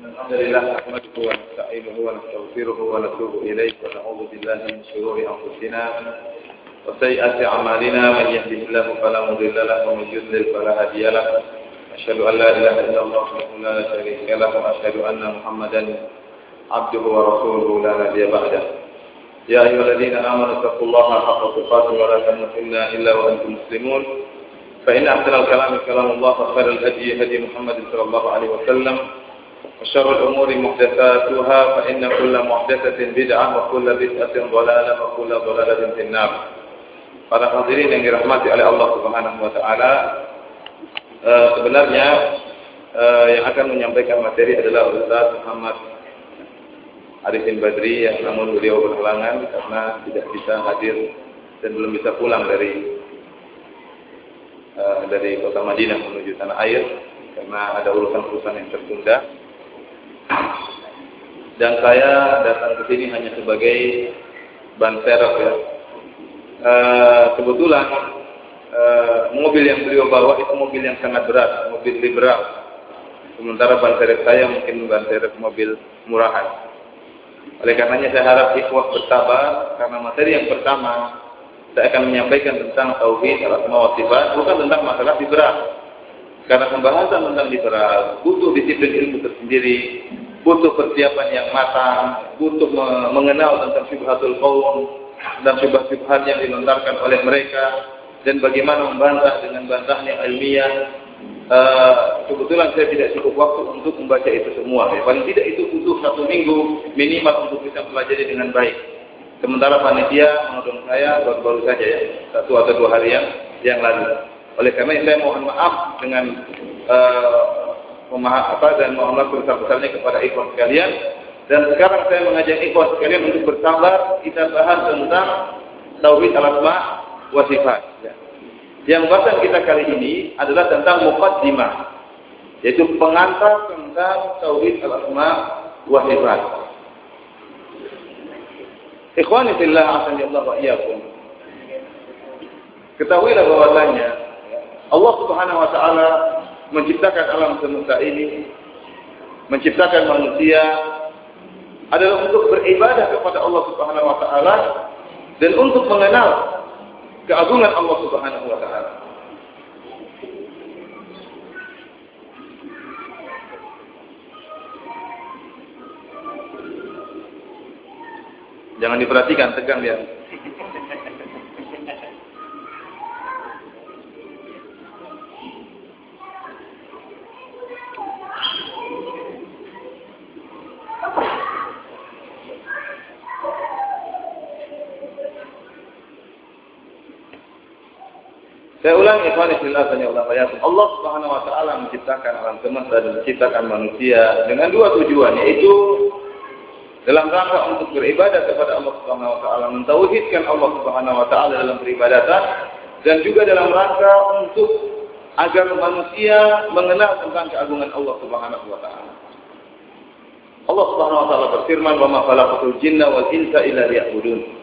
الحمد لله نحمده ونستعينه ونستغفره ونتوب إليه ونعوذ بالله من شرور أنفسنا وسيئات أعمالنا. من يهده الله فلا مضل له ومن يضلل فلا هادي له. أشهد أن لا إله إلا الله وحده لا شريك له وأشهد أن محمدا عبده ورسوله لا نبي بعده. يا أيها الذين آمنوا اتقوا الله حق تقاته ولا تموتن إلا وأنتم مسلمون. فإن أحسن الكلام كلام الله وخير الهدي هدي محمد صلى الله عليه وسلم. وشر الأمور محدثاتها فإن كل محدثة بدعة وكل بدعة ضلالة وكل ضلالة في النار Para hadirin yang dirahmati oleh Allah Subhanahu wa taala, uh, sebenarnya uh, yang akan menyampaikan materi adalah Ustaz Muhammad Arifin Badri yang namun beliau berhalangan karena tidak bisa hadir dan belum bisa pulang dari uh, dari kota Madinah menuju tanah air karena ada urusan-urusan yang tertunda. Dan saya datang ke sini hanya sebagai ban serep ya. E, kebetulan e, mobil yang beliau bawa itu mobil yang sangat berat, mobil liberal. Sementara ban serep saya mungkin ban serep mobil murahan. Oleh karenanya saya harap ikhwah bersabar karena materi yang pertama saya akan menyampaikan tentang tauhid al-asma sifat bukan tentang masalah liberal. Karena pembahasan tentang liberal butuh disiplin ilmu tersendiri, butuh persiapan yang matang, butuh mengenal tentang syubhatul qaum dan syubhat-syubhat yang dilontarkan oleh mereka dan bagaimana membantah dengan bantahnya ilmiah. Uh, kebetulan saya tidak cukup waktu untuk membaca itu semua. Ya. Paling tidak itu butuh satu minggu minimal untuk bisa pelajari dengan baik. Sementara panitia menudung saya baru-baru saja ya, satu atau dua hari yang, yang lalu. Oleh karena itu saya mohon maaf dengan uh, apa dan mohon maaf besar-besarnya kepada ikhwan sekalian. Dan sekarang saya mengajak ikhwan sekalian untuk bersabar kita bahas tentang tauhid al-asma wa sifat. Ya. Yang bahasan kita kali ini adalah tentang muqaddimah yaitu pengantar tentang tauhid al-asma wa sifat. Ikhwani fillah asani Allah wa iyyakum. Ketahuilah bahwasanya Allah Subhanahu wa taala menciptakan alam semesta ini, menciptakan manusia adalah untuk beribadah kepada Allah Subhanahu wa taala dan untuk mengenal keagungan Allah Subhanahu wa taala. Jangan diperhatikan, tegang dia. Saya ulangi ikhwan fillah Allah Allah Subhanahu wa taala menciptakan alam semesta dan menciptakan manusia dengan dua tujuan yaitu dalam rangka untuk beribadah kepada Allah Subhanahu wa taala, mentauhidkan Allah Subhanahu wa taala dalam peribadatan dan juga dalam rangka untuk agar manusia mengenal tentang keagungan Allah Subhanahu wa taala. Allah Subhanahu wa taala berfirman, "Wa ma khalaqatul jinna wal insa illa liya'budun."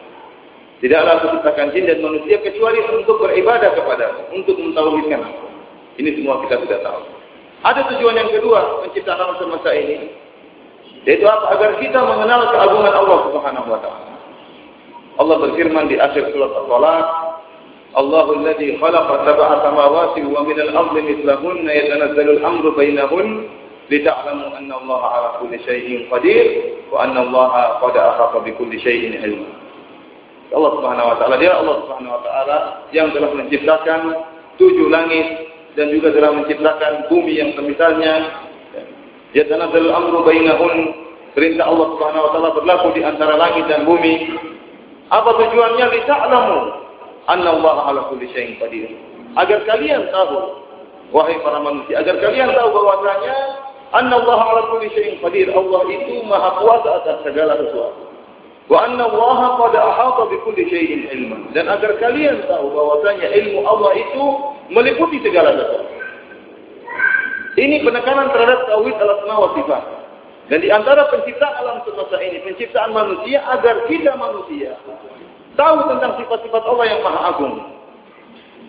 Tidaklah aku ciptakan jin dan manusia kecuali untuk beribadah kepada untuk mentauhidkan. Ini semua kita sudah tahu. Ada tujuan yang kedua menciptakan semesta ini, yaitu apa? Agar kita mengenal keagungan Allah Subhanahu wa taala. Allah berfirman di akhir surat Al-Talaq, Allahu alladhi khalaqa sab'a samawati wa min al-ardi mithlahunna yatanazzalu al-amru bainahun lita'lamu anna Allah 'ala kulli shay'in qadir wa anna Allah qad ahata bi kulli shay'in ilma. Allah Subhanahu wa taala dia Allah Subhanahu wa taala yang telah menciptakan tujuh langit dan juga telah menciptakan bumi yang semisalnya. Ya tanazzalul amru bainahun perintah Allah Subhanahu wa taala berlaku di antara langit dan bumi. Apa tujuannya? Lita'lamu anna Allah ala kulli syai'in qadir. Agar kalian tahu wahai para manusia, agar kalian tahu bahwasanya anna Allah ala kulli syai'in qadir. Allah itu maha kuasa atas segala sesuatu. Wa anna Allah qad ahata bi kulli syai'in ilma. Dan agar kalian tahu bahwasanya ilmu Allah itu meliputi segala sesuatu. Ini penekanan terhadap tauhid al-asma wa sifat. Dan di antara penciptaan alam semesta ini, penciptaan manusia agar kita manusia tahu tentang sifat-sifat Allah yang maha agung.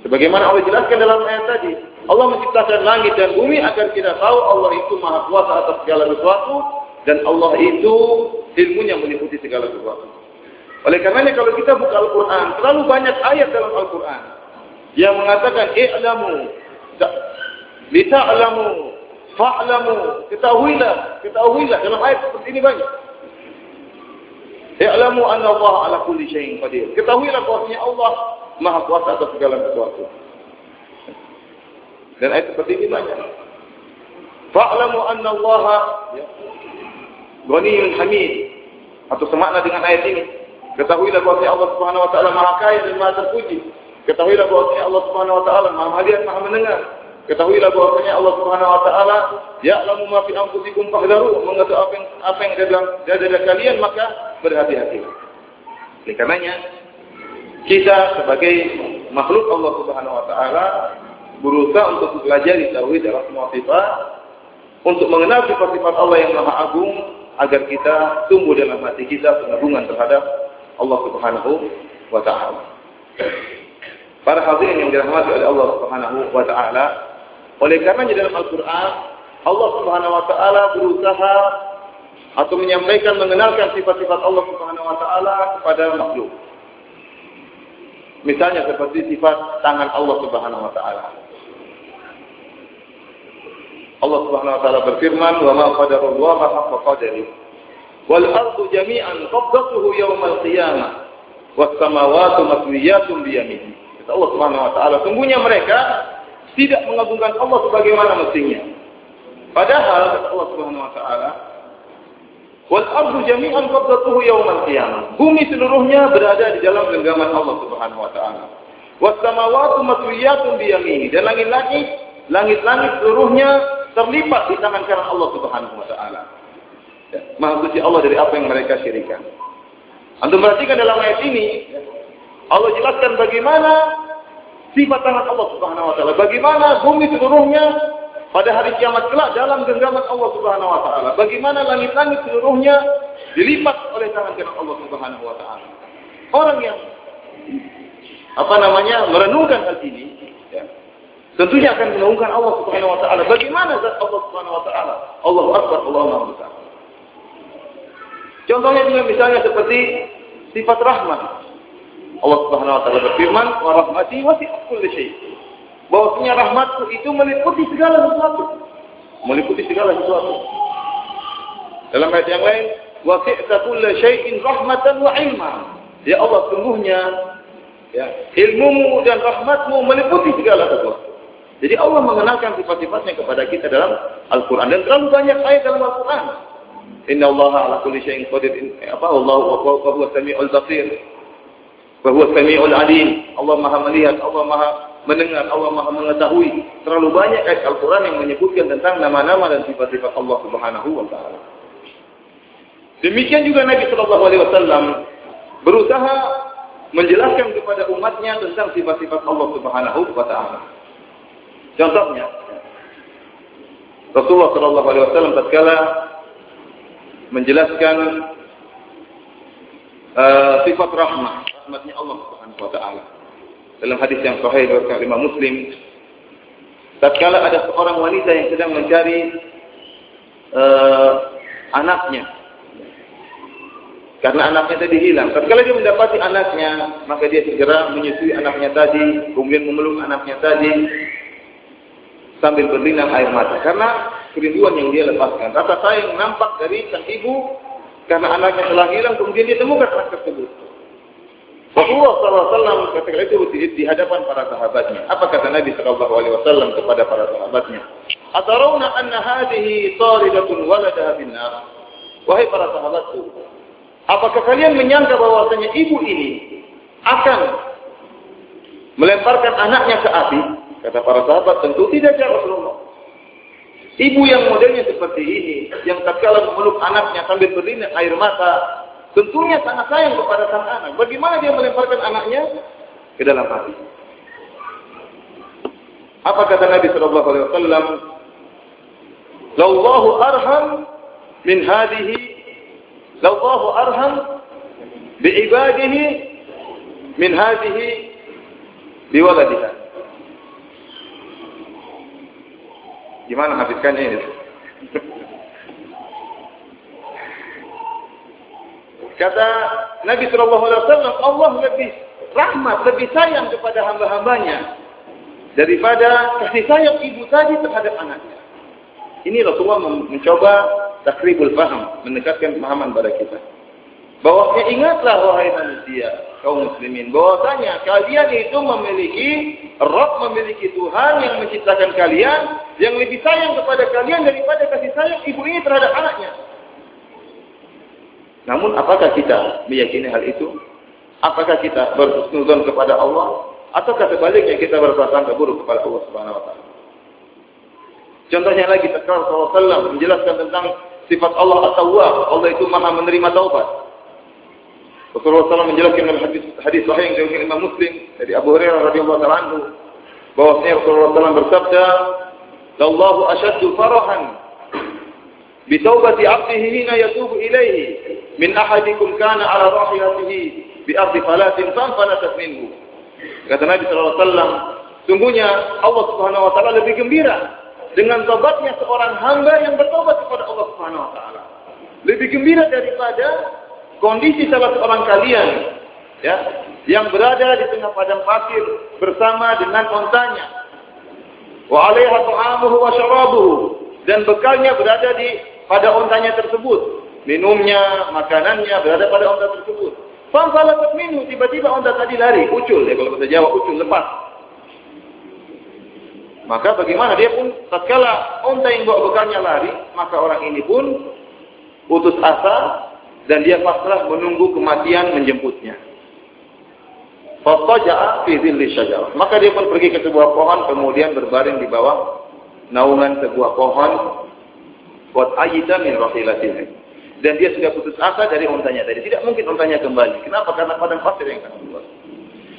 Sebagaimana Allah jelaskan dalam ayat tadi, Allah menciptakan langit dan bumi agar kita tahu Allah itu maha kuasa atas segala sesuatu dan Allah itu ilmunya meliputi segala sesuatu. Oleh karenanya kalau kita buka Al-Quran, terlalu banyak ayat dalam Al-Quran yang mengatakan, i'lamu, lita'lamu, fa'lamu, ketahuilah, ketahuilah. Dalam ayat seperti ini banyak. I'lamu anna Allah ala kulli syai'in qadir. Ketahuilah bahwasanya Allah Maha kuasa atas segala sesuatu. Dan ayat seperti ini banyak. Fa'lamu anna Allah ya, Ghaniyun Hamid atau semakna dengan ayat ini. Ketahuilah bahwa Allah Subhanahu wa taala Maha Kaya dan Maha Terpuji. Ketahuilah bahwa Allah Subhanahu wa taala Maha Melihat, Maha Mendengar. Ketahuilah bahwasanya Allah Subhanahu wa taala ya'lamu ma fi anfusikum fahdharu, mengetahui apa yang apa yang ada dalam dada kalian maka berhati-hati. Oleh karenanya kita sebagai makhluk Allah Subhanahu wa taala berusaha untuk mempelajari tauhid dalam semua sifat untuk mengenal sifat-sifat Allah yang Maha Agung agar kita tumbuh dalam hati kita pengagungan terhadap Allah Subhanahu wa taala. Para hadirin yang dirahmati oleh Allah Subhanahu wa taala, oleh karenanya dalam Al-Qur'an Allah Subhanahu wa taala berusaha atau menyampaikan mengenalkan sifat-sifat Allah Subhanahu wa taala kepada makhluk. Misalnya seperti sifat tangan Allah Subhanahu wa taala. Allah Subhanahu wa taala berfirman, "Wa ma qadarullah haqqa qadari." Wal ardu jami'an qabdatuhu yaumal qiyamah. Was samawati matwiyatun bi yaminihi. Kata Allah Subhanahu wa taala, sungguhnya mereka tidak mengagungkan Allah sebagaimana mestinya. Padahal kata Allah Subhanahu wa taala, Wal ardu jami'an qabdatuhu yaumal qiyamah. Bumi seluruhnya berada di dalam genggaman Allah Subhanahu wa taala. Was samawati matwiyatun bi yaminihi. Dan langit-langit, langit-langit seluruhnya terlipat di tangan kanan Allah Subhanahu wa taala. Ya, Maha suci Allah dari apa yang mereka syirikan. Antum perhatikan dalam ayat ini, Allah jelaskan bagaimana sifat tangan Allah Subhanahu wa taala, bagaimana bumi seluruhnya pada hari kiamat kelak dalam genggaman Allah Subhanahu wa taala. Bagaimana langit-langit seluruhnya dilipat oleh tangan kanan Allah Subhanahu wa taala. Orang yang apa namanya merenungkan hal ini Tentunya akan menaungkan Allah Subhanahu wa taala. Bagaimana zat Allah Subhanahu wa taala? Allahu akbar, Allahu Maha besar. Contohnya juga misalnya seperti sifat rahmat. Allah Subhanahu wa taala berfirman, "Wa rahmati wasi'at kulli syai'." Bahwasanya rahmatku itu meliputi segala sesuatu. Meliputi segala sesuatu. Dalam ayat yang lain, "Wasi'ta kulli syai'in rahmatan wa 'ilma." Ya Allah, sungguhnya ya, ilmumu dan rahmatmu meliputi segala sesuatu. Jadi Allah mengenalkan sifat-sifatnya kepada kita dalam Al-Quran. Dan terlalu banyak ayat dalam Al-Quran. Inna Allah ala kulli syai'in qadir. Apa? Allah wa huwa sami'ul basir. Wa huwa sami'ul alim. Allah maha melihat, Allah maha mendengar, Allah maha mengetahui. Terlalu banyak ayat Al-Quran yang menyebutkan tentang nama-nama dan sifat-sifat Allah subhanahu wa ta'ala. Demikian juga Nabi Shallallahu Alaihi Wasallam berusaha menjelaskan kepada umatnya tentang sifat-sifat Allah Subhanahu wa taala. Contohnya, Rasulullah Shallallahu Alaihi Wasallam tatkala menjelaskan uh, sifat rahmat, rahmatnya Allah Subhanahu Wa Taala dalam hadis yang sahih dari Imam Muslim. Tatkala ada seorang wanita yang sedang mencari uh, anaknya, karena anaknya tadi hilang. Tatkala dia mendapati anaknya, maka dia segera menyusui anaknya tadi, kemudian memeluk anaknya tadi, sambil berlinang air mata karena kerinduan yang dia lepaskan. Rasa sayang nampak dari sang ibu karena anaknya telah hilang kemudian dia temukan anak tersebut. Rasulullah SAW ketika itu di hadapan para sahabatnya. Apa kata Nabi Wasallam kepada para sahabatnya? Atarawna anna hadhihi taridatun waladaha binnar. Wahai para sahabatku, apakah kalian menyangka bahwasanya ibu ini akan melemparkan anaknya ke api? Kata para sahabat, tentu tidak ya Rasulullah. Ibu yang modelnya seperti ini, yang tatkala memeluk anaknya sambil berlinang air mata, tentunya sangat sayang kepada sang anak. Bagaimana dia melemparkan anaknya ke dalam hati? Apa kata Nabi Shallallahu Alaihi Wasallam? Lallahu arham min hadihi, Lallahu arham biibadihi min hadihi biwaladiha. Gimana habiskannya ini? Kata Nabi Shallallahu Alaihi Wasallam, Allah lebih rahmat, lebih sayang kepada hamba-hambanya daripada kasih sayang ibu tadi terhadap anaknya. Ini Rasulullah mencoba takribul faham, mendekatkan pemahaman pada kita. Bahwa ingatlah wahai manusia, kaum muslimin, bahwasanya kalian itu memiliki Rabb memiliki Tuhan yang menciptakan kalian yang lebih sayang kepada kalian daripada kasih sayang ibu ini terhadap anaknya. Namun apakah kita meyakini hal itu? Apakah kita berhusnuzon kepada Allah ataukah sebaliknya kita berprasangka buruk kepada Allah Subhanahu wa taala? Contohnya lagi Rasulullah SAW menjelaskan tentang sifat Allah At-Tawwab. Allah itu Maha menerima taubat. Rasulullah SAW menjelaskan dalam hadis, hadis sahih yang diriwayatkan Imam Muslim dari Abu Hurairah radhiyallahu taala anhu bahwasanya Rasulullah SAW bersabda, "Lallahu ashaddu farahan bi taubati 'abdihi hina yatubu ilaihi min ahadikum kana 'ala rahilatihi bi ardi falatin fanfalatat minhu." Kata Nabi sallallahu alaihi sungguhnya Allah Subhanahu wa taala lebih gembira dengan tobatnya seorang hamba yang bertobat kepada Allah Subhanahu wa taala. Lebih gembira daripada kondisi salah seorang kalian ya yang berada di tengah padang pasir bersama dengan ontanya. Wa 'alaiha ta'amuhu wa syarabuhu. Dan bekalnya berada di pada ontanya tersebut. Minumnya makanannya berada pada onta tersebut. Fanfalatat minhu tiba-tiba onta tadi lari ucul. Ya kalau bahasa Jawa ucul lepas. Maka bagaimana dia pun tatkala onta yang bawa bekalnya lari maka orang ini pun putus asa dan dia pasrah menunggu kematian menjemputnya. Maka dia pun pergi ke sebuah pohon kemudian berbaring di bawah naungan sebuah pohon buat ayita min rahilatihi. Dan dia sudah putus asa dari untanya tadi. Tidak mungkin untanya kembali. Kenapa? Karena padang pasir yang akan keluar.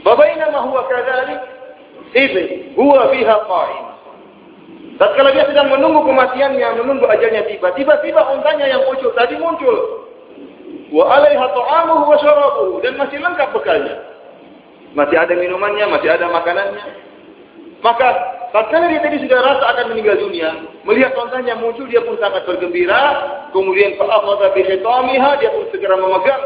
Babaina ma huwa kadzalik idh huwa fiha qa'im. Tatkala dia sedang menunggu kematiannya, menunggu ajalnya tiba, tiba-tiba untanya yang muncul tadi muncul wa alaiha ta'amuhu wa syarabuhu dan masih lengkap bekalnya. Masih ada minumannya, masih ada makanannya. Maka tatkala dia tadi sudah rasa akan meninggal dunia, melihat ontanya muncul dia pun sangat bergembira, kemudian fa'akhadha bi khitamiha dia pun segera memegang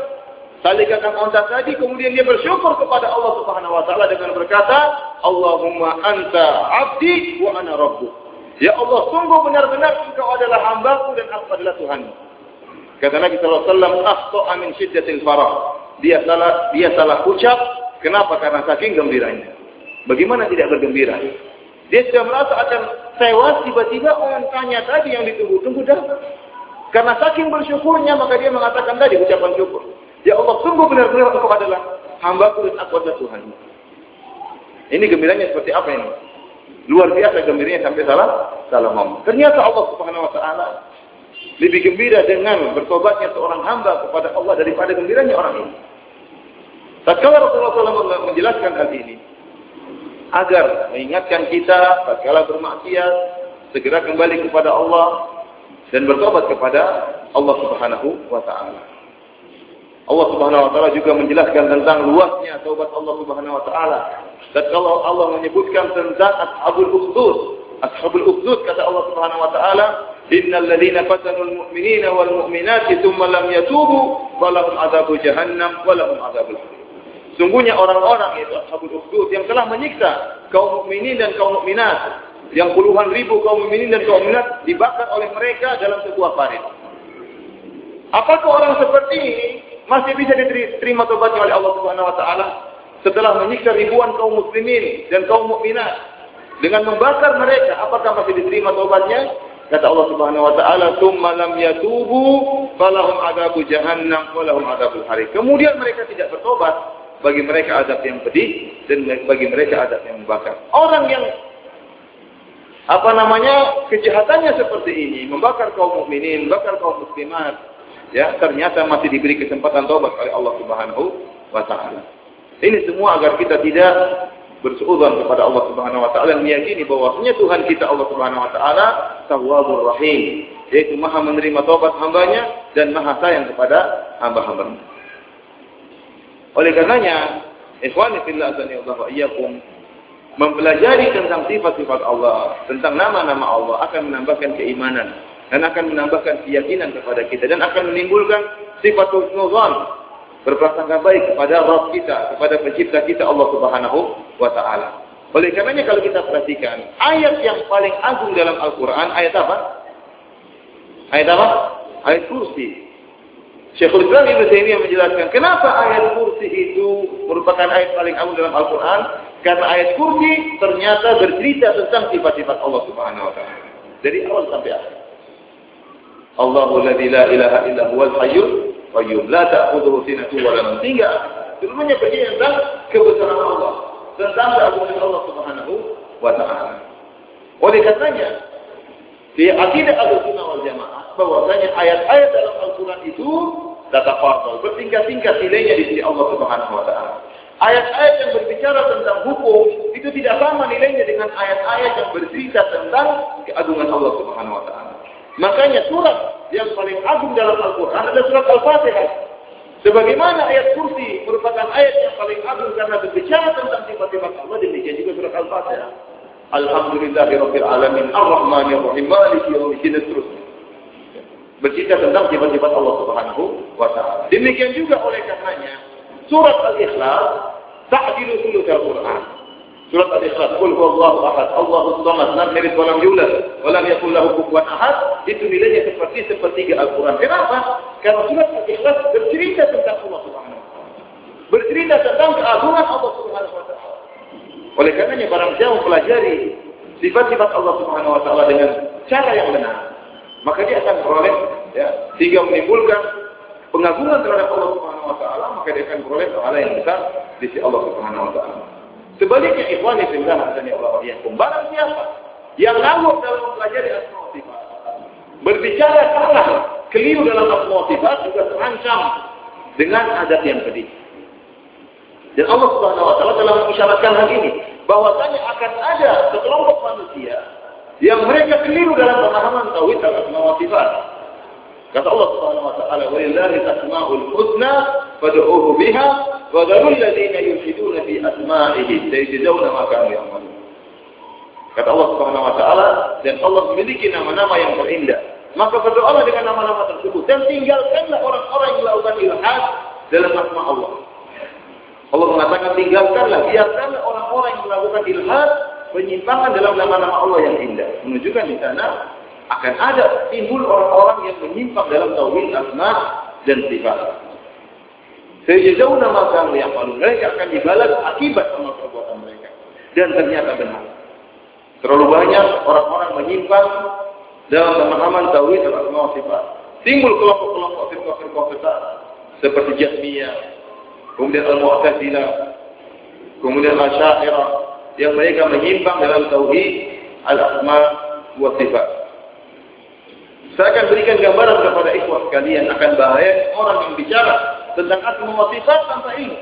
talikan onta tadi, kemudian dia bersyukur kepada Allah Subhanahu wa taala dengan berkata, "Allahumma anta 'abdi wa ana rabbuk." Ya Allah, sungguh benar-benar Engkau adalah hambaku dan aku adalah Tuhanmu. Kata Nabi sallallahu alaihi wasallam, "Akhta'a min syiddatil farah." Dia salah dia salah ucap. Kenapa? Karena saking gembiranya. Bagaimana tidak bergembira? Dia sudah merasa akan tewas tiba-tiba orang tanya tadi yang ditunggu-tunggu datang. Karena saking bersyukurnya maka dia mengatakan tadi ucapan syukur. Ya Allah, sungguh benar-benar engkau adalah hambaku dan aku Tuhan. Ini gembiranya seperti apa ini? Luar biasa gembiranya sampai salah salah ngomong. Ternyata Allah Subhanahu wa taala lebih gembira dengan bertobatnya seorang hamba kepada Allah daripada gembiranya orang ini. Tatkala Rasulullah SAW menjelaskan hal ini, agar mengingatkan kita tatkala bermaksiat segera kembali kepada Allah dan bertobat kepada Allah Subhanahu wa taala. Allah Subhanahu wa taala juga menjelaskan tentang luasnya taubat Allah Subhanahu wa taala. Tatkala Allah menyebutkan tentang ashabul ukhdud, ashabul ukhdud kata Allah Subhanahu wa taala, innal ladzina fatanul mu'minina wal mu'minati tsumma lam yatubu falahum adzabu jahannam wa lahum adzabul Sungguhnya orang-orang itu ashabul ukhdud yang telah menyiksa kaum mukminin dan kaum mukminat yang puluhan ribu kaum mukminin dan kaum mukminat dibakar oleh mereka dalam sebuah parit. Apakah orang seperti ini masih bisa diterima tobatnya oleh Allah Subhanahu wa taala setelah menyiksa ribuan kaum muslimin dan kaum mukminat dengan membakar mereka apakah masih diterima tobatnya Kata Allah Subhanahu wa taala, "Tsumma lam yatubu falahum adabu jahannam wa lahum adabul harik." Kemudian mereka tidak bertobat, bagi mereka adab yang pedih dan bagi mereka adab yang membakar. Orang yang apa namanya kejahatannya seperti ini, membakar kaum mukminin, membakar kaum muslimat, ya ternyata masih diberi kesempatan tobat oleh Allah Subhanahu wa taala. Ini semua agar kita tidak bersuudzon kepada Allah Subhanahu wa taala meyakini bahwasanya Tuhan kita Allah Subhanahu wa taala Tawwabur Rahim, yaitu Maha menerima taubat hambanya dan Maha sayang kepada hamba-hambanya. Oleh karenanya, ikhwani fillah azani Allah wa iyyakum, mempelajari tentang sifat-sifat Allah, tentang nama-nama Allah akan menambahkan keimanan dan akan menambahkan keyakinan kepada kita dan akan menimbulkan sifat husnuzan berprasangka baik kepada Rabb kita, kepada pencipta kita Allah Subhanahu wa taala. Oleh karenanya kalau kita perhatikan, ayat yang paling agung dalam Al-Qur'an ayat apa? Ayat apa? Ayat kursi. Syekhul Islam Ibnu Taimiyah menjelaskan kenapa ayat kursi itu merupakan ayat paling agung dalam Al-Qur'an? Karena ayat kursi ternyata bercerita tentang sifat-sifat Allah Subhanahu wa taala. Dari awal sampai akhir. Allahu la ilaha illa huwal hayyul qayyum la ta'khudhuhu sinatun wa la nawm. Sehingga semuanya bercerita tentang kebesaran Allah, tentang keagungan Allah Subhanahu wa taala. Oleh karenanya, di akidah Ahlussunnah wal Jamaah bahwasanya ayat-ayat dalam Al-Qur'an itu tatafadhal, bertingkat-tingkat nilainya di sisi Allah Subhanahu wa taala. Ayat-ayat yang berbicara tentang hukum itu tidak sama nilainya dengan ayat-ayat yang bercerita tentang keagungan Allah Subhanahu wa taala. Makanya surat yang paling agung dalam Al-Quran adalah surat Al-Fatihah. Sebagaimana ayat kursi merupakan ayat yang paling agung karena berbicara tentang sifat-sifat Allah, demikian juga surat Al-Fatihah. Alhamdulillahirabbil alamin arrahmanir maliki yaumiddin seterusnya. Bercerita tentang sifat-sifat Allah Subhanahu wa taala. Demikian juga oleh karenanya surat Al-Ikhlas ta'dilu sulul Al-Qur'an. Surat Al-Ikhlas, Qul huwallahu ahad, Allahu samad, lam yalid wa lam yulad, wa lam yakul lahu kufuwan ahad, itu nilainya seperti sepertiga Al-Quran. Kenapa? Karena surat Al-Ikhlas bercerita tentang Allah Subhanahu wa taala. Bercerita tentang keagungan Allah Subhanahu wa taala. Oleh karenanya barang siapa mempelajari sifat-sifat Allah Subhanahu wa taala dengan cara yang benar, maka dia akan beroleh ya, sehingga menimbulkan pengagungan terhadap Allah Subhanahu wa taala, maka dia akan beroleh pahala yang besar di sisi Allah Subhanahu wa taala. Sebaliknya ikhwan fillah dan ya Allah yakum. Barang siapa yang ngawur dalam mempelajari asma berbicara salah, keliru dalam asma juga terancam dengan adab yang pedih. Dan Allah Subhanahu wa taala telah mengisyaratkan hal ini bahwasanya akan ada sekelompok manusia yang mereka keliru dalam pemahaman tauhid dan asma sifat. Kata Allah Subhanahu wa taala, "Walillahi asmaul husna fad'uuhu biha dharul ladzina yulhiduna fi asma'ihi sayajzawna ma kanu ya'malun." Kata Allah Subhanahu wa taala, dan Allah memiliki nama-nama yang terindah. Maka berdoalah dengan nama-nama tersebut dan tinggalkanlah orang-orang yang melakukan ilhad dalam asma Allah. Allah mengatakan tinggalkanlah, biarkanlah orang-orang yang melakukan ilhad penyimpangan dalam nama-nama Allah yang indah. Menunjukkan di sana akan ada timbul orang-orang yang menyimpang dalam tauhid asma dan sifat. Sejauh nama kami yang paling mereka akan dibalas akibat sama perbuatan mereka. Dan ternyata benar. Terlalu banyak orang-orang menyimpang dalam pemahaman tauhid dan asma sifat. Timbul kelompok-kelompok firqah-firqah besar seperti Jahmiyah, kemudian Al-Mu'tazilah, kemudian Asy'ariyah yang mereka menyimpang dalam tauhid al-asma wa sifat. Saya akan berikan gambaran kepada ikhwah sekalian akan bahaya orang yang bicara tentang asma wa sifat tanpa ilmu.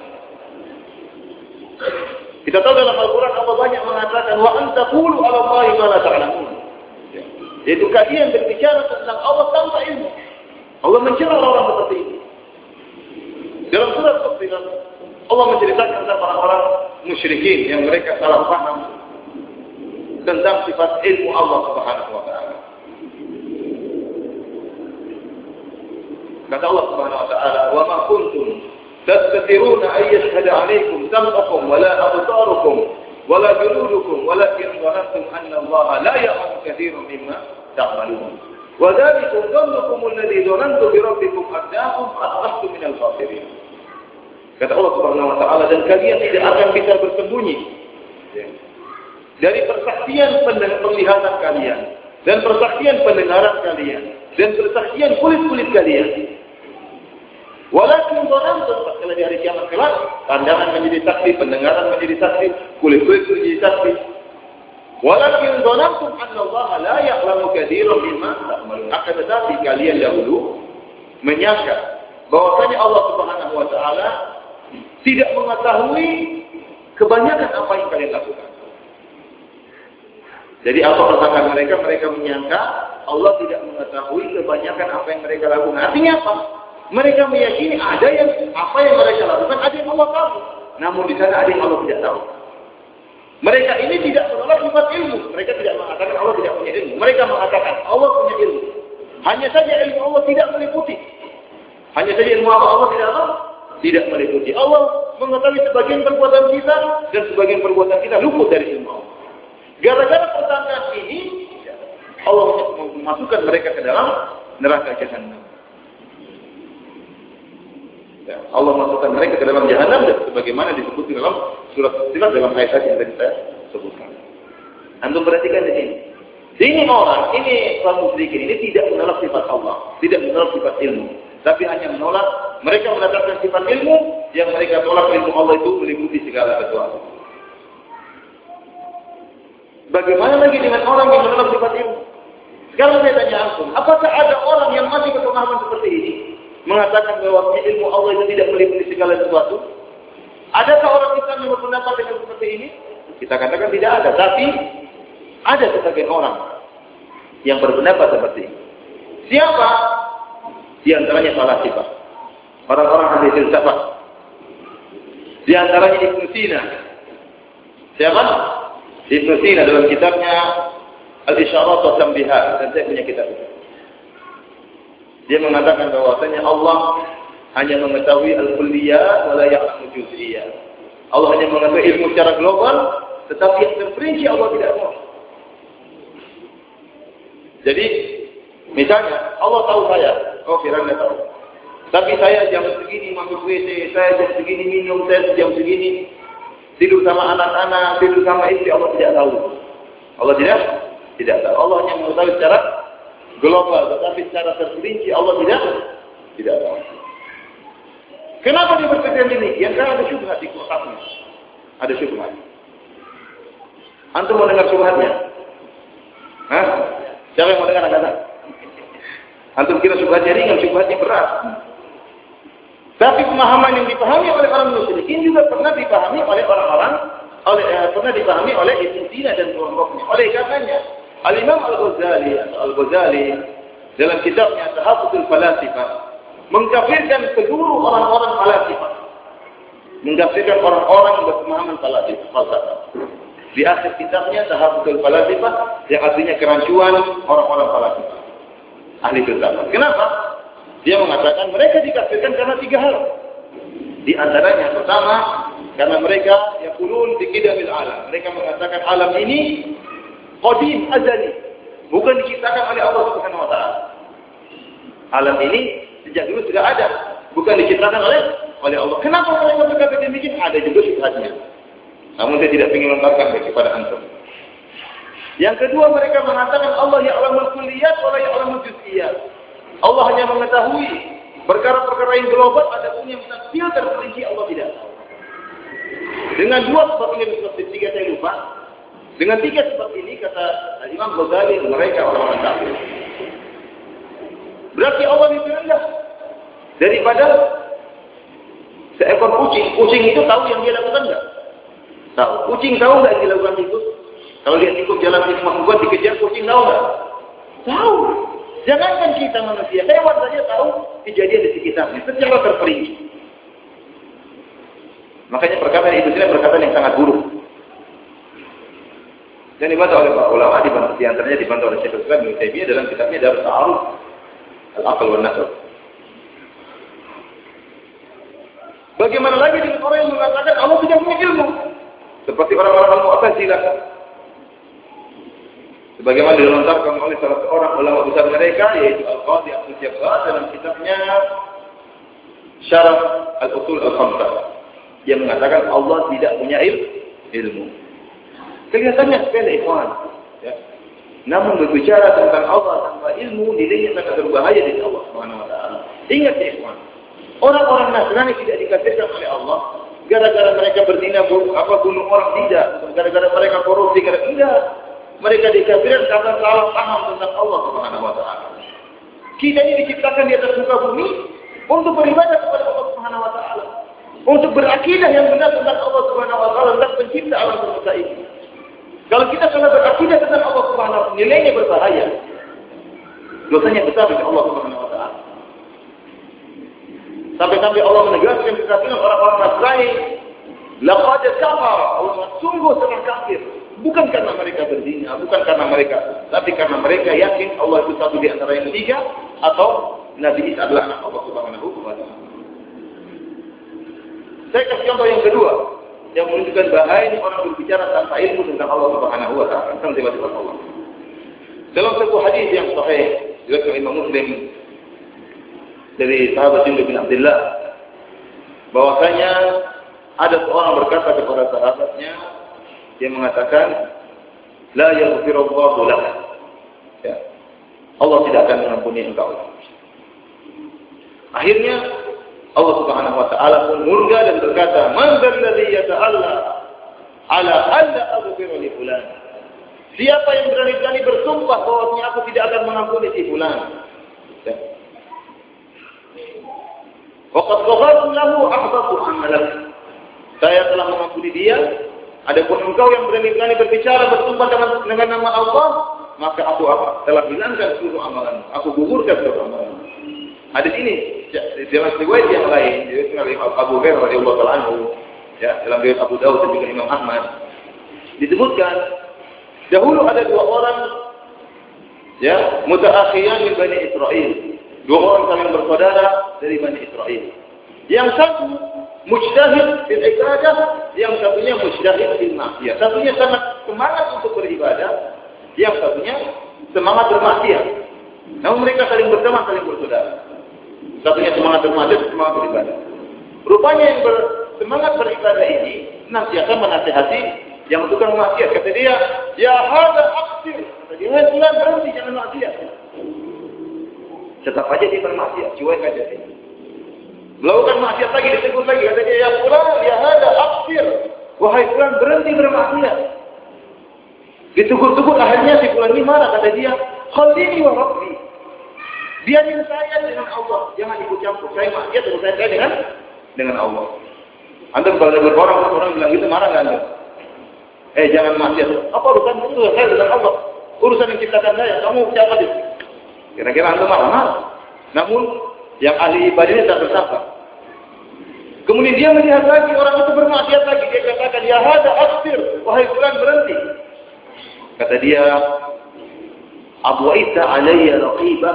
Kita tahu dalam Al-Quran Allah banyak mengatakan wa anta qulu 'ala Allahi ma la ta'lamun. Yaitu kalian berbicara tentang Allah tanpa ilmu. Allah mencela orang seperti ini. Dalam surat Fussilat Allah menceritakan tentang orang-orang musyrikin yang mereka salah paham tentang sifat ilmu Allah Subhanahu wa taala. Kata Allah Subhanahu wa taala, "Wa ma kuntum tastatiruna ay yashhada 'alaykum sam'ukum wa la absarukum wa la juludukum walakin dhanantum anna Allah la ya'lamu katsiran mimma ta'malun." Wa dhalikum dhannukum alladhi dhanantum bi rabbikum ardaakum asbahtum min al-khasirin. Kata Allah Subhanahu wa taala dan kalian tidak akan bisa bersembunyi dari persaksian penglihatan kalian dan persaksian pendengaran kalian dan persaksian kulit-kulit kalian Walakin dhanantum kalau di hari kiamat kelak, pandangan menjadi saksi, pendengaran menjadi saksi, kulit-kulit menjadi saksi. Walakin anna Allah la ya'lamu katsiran mimma ta'malun. Akan tetapi kalian dahulu menyangka bahwasanya Allah Subhanahu wa taala tidak mengetahui kebanyakan apa yang kalian lakukan. Jadi apa perkataan mereka? Mereka menyangka Allah tidak mengetahui kebanyakan apa yang mereka lakukan. Artinya apa? Mereka meyakini ada yang apa yang mereka lakukan ada yang Allah tahu. Namun di sana ada yang Allah tidak tahu. Mereka ini tidak menolak sifat ilmu. Mereka tidak mengatakan Allah tidak punya ilmu. Mereka mengatakan Allah punya ilmu. Hanya saja ilmu Allah tidak meliputi. Hanya saja ilmu Allah, Allah tidak apa? Tidak meliputi. Allah mengetahui sebagian perbuatan kita dan sebagian perbuatan kita luput dari ilmu Allah. Gara-gara pertanyaan ini, Allah memasukkan mereka ke dalam neraka jahanam. Ya, Allah masukkan mereka ke dalam jahanam dan sebagaimana disebut di dalam surat Fussilat dalam ayat yang tadi saya sebutkan. Antum perhatikan di sini. Ini orang, ini kaum musyrikin ini tidak menolak sifat Allah, tidak menolak sifat ilmu, tapi hanya menolak mereka menetapkan sifat ilmu yang mereka tolak ilmu Allah itu meliputi segala sesuatu. Bagaimana lagi dengan orang yang menolak sifat ilmu? Sekarang saya tanya antum, apakah ada orang yang masih berpemahaman seperti ini? Mengatakan bahwa ilmu Allah itu tidak meliputi segala sesuatu? Adakah orang Islam yang berpendapat dengan seperti ini? Kita katakan tidak ada, tapi ada sebagian orang yang berpendapat seperti ini. Siapa? Di antaranya salah sifat. Orang-orang ahli filsafat. Di antaranya Ibnu Sina. Siapa? Ibnu Sina dalam kitabnya Al-Isyarat wa Tambihat. Dan saya punya kitab itu. Dia mengatakan bahwasanya Allah hanya mengetahui al-kulliyat wa la ya'lamu juz'iyat. Allah hanya mengetahui ilmu secara global, tetapi yang terperinci Allah tidak tahu. Jadi, misalnya Allah tahu saya, oh Firman tahu. Tapi saya jam segini masuk WC, saya jam segini minum, saya jam segini tidur sama anak-anak, tidur sama istri, Allah tidak tahu. Allah tidak tidak tahu. Allah hanya mengetahui secara global, tetapi secara terperinci Allah tidak tidak tahu. Kenapa dia berpikir ini? Yang karena ada syubhat di kotaknya. Ada syubhat. Antum mau dengar syubhatnya? Hah? Siapa yang mau dengar kata? Antum kira syubhatnya ringan, syubhatnya berat. Tapi pemahaman yang dipahami oleh orang musyrikin juga pernah dipahami oleh orang-orang oleh eh, pernah dipahami oleh Ibnu Sina dan kelompoknya. Oleh karenanya, Al-Imam Al-Ghazali Al-Ghazali dalam kitabnya Tahaffutul Falasifah mengkafirkan seluruh orang-orang falasifah. Mengkafirkan orang-orang berpemahaman falsafah. Di akhir kitabnya Tahaffutul Falasifah yang artinya kerancuan orang-orang falasifah. Ahli filsafat. Kenapa? Dia mengatakan mereka dikafirkan karena tiga hal. Di antaranya pertama karena mereka yang kulun di alam. Mereka mengatakan alam ini qadim azali, bukan diciptakan oleh Allah Subhanahu wa taala. Alam ini sejak dulu sudah ada, bukan diciptakan oleh oleh Allah. Kenapa mereka berkata demikian? Ada juga syubhatnya. Namun saya tidak ingin lontarkan kepada antum. Yang kedua mereka mengatakan Allah ya Allah kulliyat wa ya Allah juz'iyat. Allah hanya mengetahui perkara-perkara yang global ada pun yang kecil terperinci Allah tidak tahu. Dengan dua sebab ini seperti tiga saya lupa, dengan tiga sebab ini kata Imam Ghazali mereka orang-orang kafir. Berarti Allah lebih rendah daripada seekor kucing. Kucing itu tahu yang dia lakukan enggak? Tahu. Kucing tahu enggak yang dilakukan tikus? Kalau lihat tikus jalan di rumah dikejar kucing tahu enggak? Tahu. Jangankan kita manusia, hewan saja tahu kejadian di sekitarnya secara terperinci. Makanya perkataan itu sini perkataan yang sangat buruk. Dan dibantu oleh para ulama, di antaranya dibantu oleh Syekh Islam Ibnu Taimiyah dalam kitabnya Darus Ta'aruf Al-Aql wa Nasr. Bagaimana lagi dengan orang yang mengatakan Allah tidak punya ilmu? Seperti orang-orang Al-Mu'tazilah. Sebagaimana dilontarkan oleh salah seorang ulama besar mereka yaitu Al-Qadhi Abdul Jabbar dalam kitabnya Syaraf Al-Usul Al-Khamsah yang mengatakan Allah tidak punya ilmu. Kelihatannya sepele, ikhwan. Ya. Namun berbicara tentang Allah tanpa ilmu, nilainya sangat berbahaya di Allah Subhanahu wa taala. Ingat ya, ikhwan. Orang-orang Nasrani tidak dikafirkan oleh Allah gara-gara mereka berzina apa bunuh orang tidak, gara-gara mereka korupsi, gara enggak. Mereka dikafirkan karena salah paham tentang Allah Subhanahu wa taala. Kita ini diciptakan di atas muka bumi untuk beribadah kepada Allah Subhanahu wa taala. Untuk berakidah yang benar tentang Allah Subhanahu wa taala dan pencipta alam semesta ini. Kalau kita salah berakidah tentang Allah Subhanahu wa taala, nilainya berbahaya. Dosanya besar bagi Allah Subhanahu wa taala. Sampai-sampai Allah menegaskan kekafiran orang-orang Nasrani Laqad kafara. Allah sungguh telah kafir. Bukan karena mereka berzina, bukan karena mereka, tapi karena mereka yakin Allah itu satu di antara yang tiga atau Nabi Isa adalah anak Allah Subhanahu wa taala. Saya kasih contoh yang kedua yang menunjukkan bahaya orang berbicara tanpa ilmu tentang Allah Subhanahu wa taala, tentang sifat Allah. Dalam sebuah hadis yang sahih diriwayatkan Imam Muslim dari sahabat Jundub bin Abdullah bahwasanya ada seorang berkata kepada sahabatnya yang mengatakan la yaghfirullahu lak. Ya. Allah tidak akan mengampuni engkau. Akhirnya Allah Subhanahu wa taala pun murka dan berkata, "Man dzalladzi yata'alla ala alla aghfira li fulan?" Siapa yang berani-berani bersumpah bahwa aku tidak akan mengampuni si fulan? Ya. Waqad ghafartu lahu ahbatu amalak. Saya telah mengampuni dia. Adapun engkau yang berani-berani berbicara bersumpah dengan, dengan nama Allah, maka aku apa? Telah hilangkan seluruh amalan. Aku gugurkan seluruh amalan. Hadis ini dalam riwayat yang lain, diriwayatkan oleh Abu Hurairah radhiyallahu taala anhu, ya, dalam riwayat Abu Dawud dan juga Imam Ahmad, disebutkan dahulu ada dua orang ya, mutaakhiyan min Bani Israel. Dua orang saling bersaudara dari Bani Israel. Yang satu mujtahid fil ibadah, yang satunya mujtahid fil maksiat. Satunya sangat semangat untuk beribadah, yang satunya semangat bermaksiat. Namun mereka saling bersama, saling bersaudara. Satunya semangat bermaksiat, semangat beribadah. Rupanya yang bersemangat beribadah ini nanti akan menasihati yang tukang maksiat. Kata dia, ya hada aksir. Kata hai bulan berhenti jangan maksiat. Tetap aja dia bermaksiat, cuek aja dia. Melakukan maksiat lagi, disebut lagi. Kata dia, ya bulan, ya hada aksir. Wahai bulan berhenti bermaksiat. Ditugur-tugur akhirnya si bulan ini marah. Kata dia, khalini wa rabbi. Biarin saya dengan Allah, jangan ikut campur. Saya maksiat urusan saya dengan dengan Allah. Anda kalau ada orang orang bilang gitu marah nggak anda? Eh jangan maksiat. Apa urusan itu saya dengan Allah? Urusan yang ciptakan saya. Kamu siapa sih? Kira-kira anda marah-marah. Namun yang ahli ibadah ini tak bersabar. Kemudian dia melihat lagi orang itu bermaksiat lagi. Dia katakan, ya hada aksir. Wahai fulan berhenti. Kata dia, Abu Isa alaiya raqibah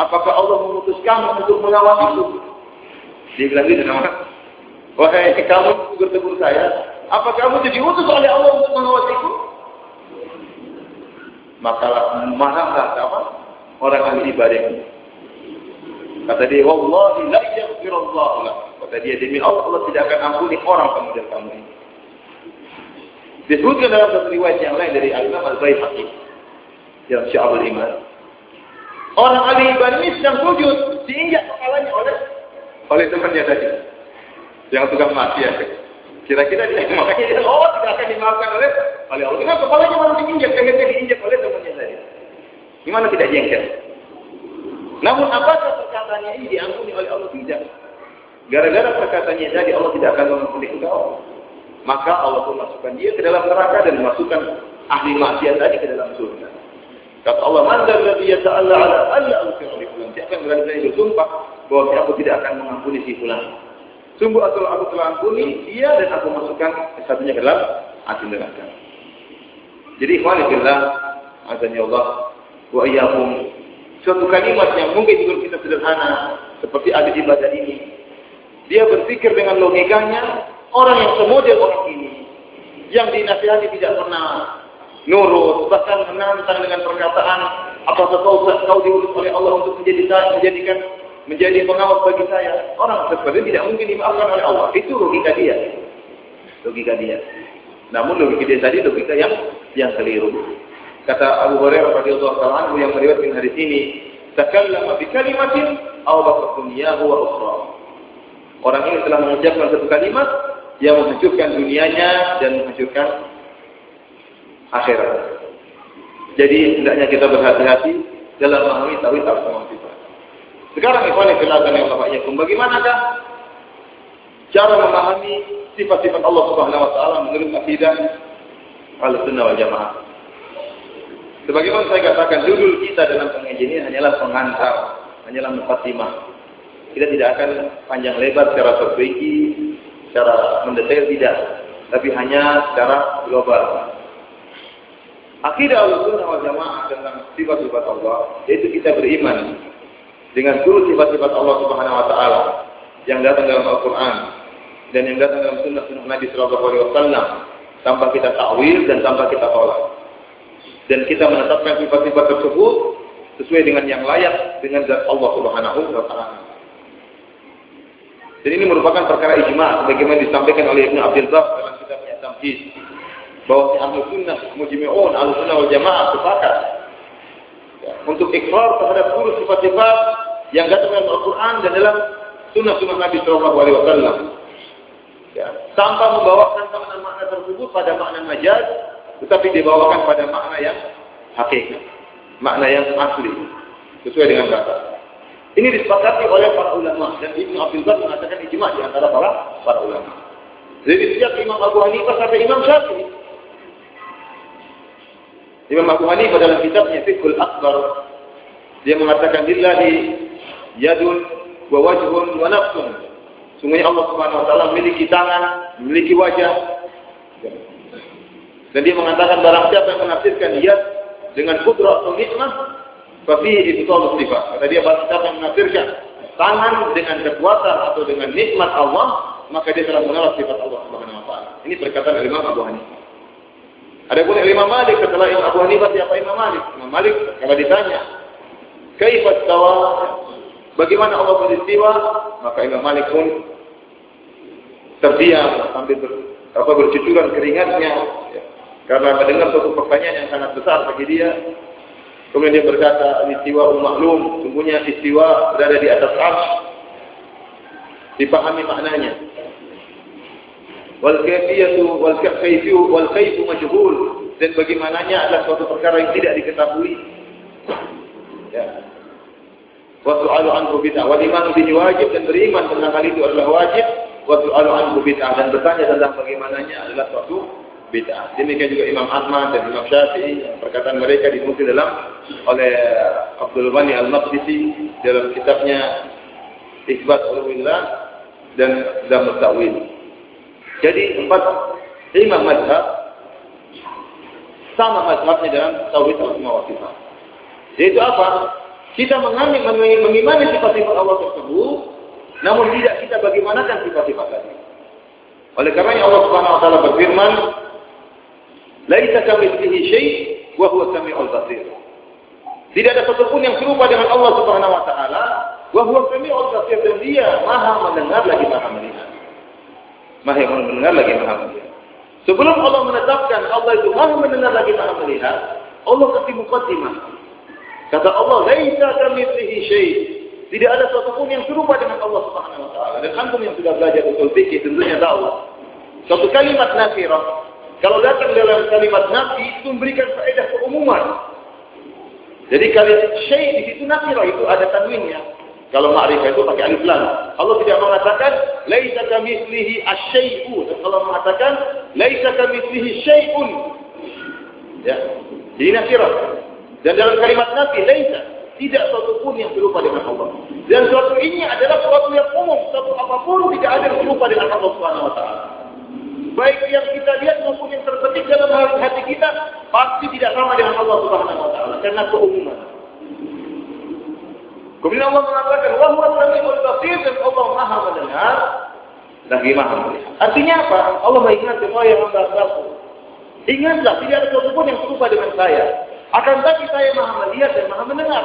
Apakah Allah memutuskan untuk mengawasiku? Dia bilang gitu nama. Wahai kamu tegur-tegur saya, apa kamu jadi utus oleh Allah untuk mengawasiku? Maka marahlah apa? Orang ahli ibadah ini. Kata dia, Wallahi la yaghfirullah lah. Kata dia, demi Allah, Allah tidak akan ampuni orang kemudian kamu ini. Disebutkan dalam satu riwayat yang lain dari Al-Imam Al-Baihaqi. Yang Sya'abul Iman. Orang ahli ibadah ini sedang sujud, diinjak kepalanya oleh oleh temannya tadi. Yang tukang maksiat. Kira-kira dia makanya dia oh tidak akan dimaafkan oleh oleh Allah. Kenapa kepalanya malah diinjak, akhirnya diinjak oleh temannya tadi. Gimana tidak jengkel? Namun apakah perkataannya ini diampuni oleh Allah tidak? Gara-gara perkataannya tadi Allah tidak akan mengampuni engkau. Maka Allah pun masukkan dia ke dalam neraka dan masukkan ahli maksiat tadi ke dalam surga. Kata Allah, "Man dzalladzi yata'alla 'ala alla aghfira li fulan." Siapa yang berani bersumpah bahwa aku tidak akan mengampuni si fulan. Sungguh asal aku telah ampuni dia dan aku masukkan satunya ke dalam api neraka. Jadi ikhwan fillah, azan ya Allah wa iyyakum. Suatu kalimat yang mungkin menurut kita sederhana seperti ada ibadah ini. Dia berpikir dengan logikanya orang yang semodel orang ini yang dinasihati tidak pernah nurut, bahkan menantang dengan perkataan, apakah kau kau diutus oleh Allah untuk menjadi menjadikan menjadi pengawas bagi saya? Orang seperti tidak mungkin dimaafkan oleh Allah. Itu logika dia. Logika dia. Namun logika dia tadi logika yang yang keliru. Kata Abu Hurairah radhiyallahu anhu yang meriwayatkan hadis ini, "Takallama bi kalimatin aw dunyahu wa ukhra." Orang ini telah mengucapkan satu kalimat yang menghancurkan dunianya dan menghancurkan akhirat. Jadi hendaknya kita berhati-hati dalam memahami tauhid asma sifat. Sekarang ikhwan fillah yang Allah yakum, bagaimanakah cara memahami sifat-sifat Allah Subhanahu wa taala menurut akidah Ahlussunnah wal Jamaah? Sebagaimana saya katakan, judul kita dalam pengajian ini hanyalah pengantar, hanyalah mukaddimah. Kita tidak akan panjang lebar secara terperinci secara mendetail tidak, tapi hanya secara global. Akidah al-sunnah wal jamaah tentang sifat-sifat Allah, yaitu kita beriman dengan seluruh sifat-sifat Allah Subhanahu wa taala yang datang dalam Al-Qur'an dan yang datang dalam sunnah-sunnah Nabi sallallahu alaihi wasallam tanpa kita takwil dan tanpa kita tolak. Dan kita menetapkan sifat-sifat tersebut sesuai dengan yang layak dengan zat Allah Subhanahu wa taala. Dan ini merupakan perkara ijma sebagaimana disampaikan oleh Ibnu Abdul dalam kitabnya Tamhid bahwa ahlu sunnah mujmi'un ahlu sunnah wal jamaah sepakat ya, untuk ikrar terhadap seluruh sifat-sifat yang datang dalam Al-Quran dan dalam sunnah-sunnah Nabi Shallallahu Alaihi Wasallam. Ya, tanpa membawakan makna-makna tersebut pada makna majaz, tetapi dibawakan pada makna yang hakikat, makna yang asli, sesuai dengan kata. Ini disepakati oleh para ulama dan Ibnu Abdul Bar mengatakan ijma di antara para para ulama. Jadi sejak Imam Abu Hanifah sampai Imam Syafi'i Imam Abu Hanifah dalam kitabnya Fiqhul Akbar dia mengatakan lillahi yadun wa wajhun wa nafsun. Sungguhnya Allah Subhanahu wa taala memiliki tangan, memiliki wajah. Dan dia mengatakan barang siapa yang menafsirkan yad dengan kudrat atau nikmah, fa fihi ibtal sifat. Kata dia barang siapa yang menafsirkan tangan dengan kekuatan atau dengan nikmat Allah, maka dia telah menolak sifat Allah Subhanahu wa taala. Ini perkataan Imam Abu Hanifah. Ada pun Imam Malik setelah Imam Abu Hanifah siapa Imam Malik? Imam Malik kalau ditanya, "Kaifat tawa?" Bagaimana Allah beristiwa? Maka Imam Malik pun terdiam sambil ber, apa bercucuran keringatnya ya. karena mendengar suatu pertanyaan yang sangat besar bagi dia. Kemudian dia berkata, istiwa maklum, sungguhnya istiwa berada di atas arsy. Dipahami maknanya wal kaifiyatu wal kaifu wal kaifu majhul dan bagaimananya adalah suatu perkara yang tidak diketahui. Ya. Wa su'alu anhu bid'ah wal iman bihi wajib dan beriman tentang hal itu adalah wajib. Wa su'alu anhu bid'ah dan bertanya tentang bagaimananya adalah suatu bid'ah. Demikian juga Imam Ahmad dan Imam Syafi'i perkataan mereka dinukil dalam oleh Abdul Ghani Al-Maqdisi dalam kitabnya Isbat Ulumillah dan Zamut Ta'wil. Jadi empat lima mazhab sama mazhabnya dalam tauhid asma wa. Yaitu apa? Kita mengambil mengimani sifat-sifat Allah tersebut, namun tidak kita bagaimanakan sifat-sifat tadi. Oleh karena Allah Subhanahu wa taala berfirman, "Laisa kamitslihi syai' wa huwa samiul basir." Tidak ada satupun yang serupa dengan Allah Subhanahu wa taala, wa huwa samiul basir dan Dia Maha mendengar lagi Maha melihat. Maha mendengar lagi maha melihat. Sebelum Allah menetapkan Allah itu maha mendengar lagi maha melihat, Allah kasih mukaddimah. Kata Allah, "Laisa kamitslihi syai'." Tidak ada sesuatu pun yang serupa dengan Allah Subhanahu wa taala. Dan antum yang sudah belajar usul fikih tentunya tahu. Suatu kalimat nakirah kalau datang dalam kalimat nafi itu memberikan faedah keumuman. Jadi kalimat syai' di situ nakirah itu ada tanwinnya. Kalau ma'rifah itu pakai alif lam. Allah tidak mengatakan laisa kamitslihi asy-syai'u. Allah mengatakan laisa kamitslihi syai'un. Ya. Jadi nakirah. Dan dalam kalimat nafi laisa tidak satu pun yang serupa dengan Allah. Dan suatu ini adalah suatu yang umum, suatu apa pun tidak ada yang serupa dengan Allah Subhanahu wa taala. Baik yang kita lihat maupun yang terbetik dalam hati kita pasti tidak sama dengan Allah Subhanahu wa taala karena keumuman. Kemudian Allah mengatakan, "Wa huwa samiul basir" dan Allah Maha mendengar lagi Maha melihat. Artinya apa? Allah mengingatkan, "Oh ya hamba-hambaku, ingatlah tidak ada sesuatu pun yang serupa dengan saya. Akan tapi saya Maha melihat dan Maha mendengar."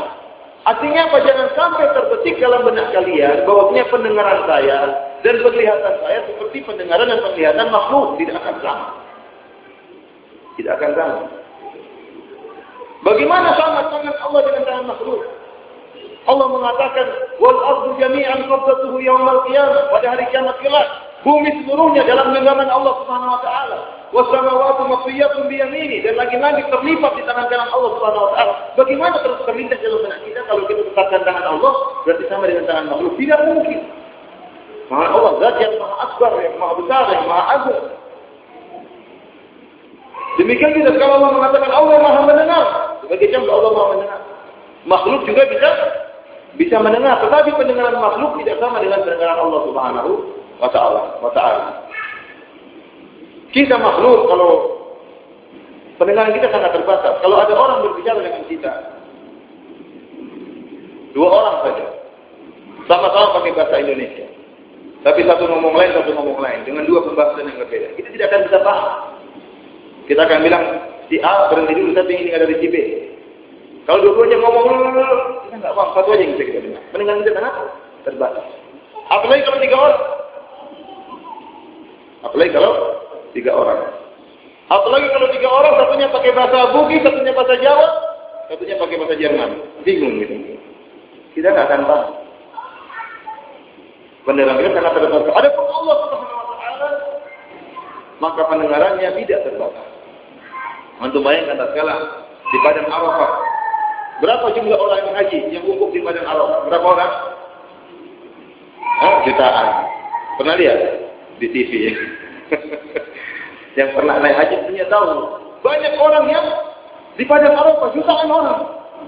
Artinya apa? Jangan sampai terbetik dalam benak kalian bahwasanya pendengaran saya dan penglihatan saya seperti pendengaran dan penglihatan makhluk tidak akan sama. Tidak akan sama. Bagaimana sama tangan Allah dengan tangan makhluk? Allah mengatakan wal ardu jami'an qabdatuhu yaumal qiyamah pada hari kiamat kelak. Bumi seluruhnya dalam genggaman Allah Subhanahu wa taala. Was samawati mafiyatun bi yamini dan lagi-lagi terlipat di tangan kanan Allah Subhanahu wa taala. Bagaimana terus terlintas dalam benak kita kalau kita tetapkan tangan Allah berarti sama dengan tangan makhluk? Tidak mungkin. Maha Allah zat yang maha akbar yang maha besar yang maha agung demikian juga kalau Allah mengatakan Allah maha mendengar. Sebagai contoh Allah maha mendengar. Makhluk juga bisa bisa mendengar, tetapi pendengaran makhluk tidak sama dengan pendengaran Allah Subhanahu wa taala. Wa taala. Kita makhluk kalau pendengaran kita sangat terbatas. Kalau ada orang berbicara dengan kita, dua orang saja, sama-sama pakai bahasa Indonesia. Tapi satu ngomong lain, satu ngomong lain. Dengan dua pembahasan yang berbeda. Kita tidak akan bisa paham. Kita akan bilang, si A berhenti dulu, tapi ini ada di si B. Kalau dua-duanya ngomong, kita nggak paham. Satu aja yang bisa kita dengar. Pendengaran kita sangat terbatas. Apalagi kalau tiga orang. Apalagi kalau tiga orang. Apalagi kalau tiga orang, satunya pakai bahasa Bugis, satunya bahasa Jawa, satunya pakai bahasa Jerman. Bingung gitu. Kita nggak akan paham. Pendengaran kita sangat terbatas. Ada pun Allah Subhanahu wa taala maka pendengarannya tidak terbatas. Untuk bayangkan tatkala di padang Arafah. Berapa jumlah orang yang haji yang wukuf di padang Arafah? Berapa orang? Oh, jutaan. Pernah lihat di TV ya? yang pernah naik haji punya tahu. Banyak orang yang di padang Arafah jutaan orang.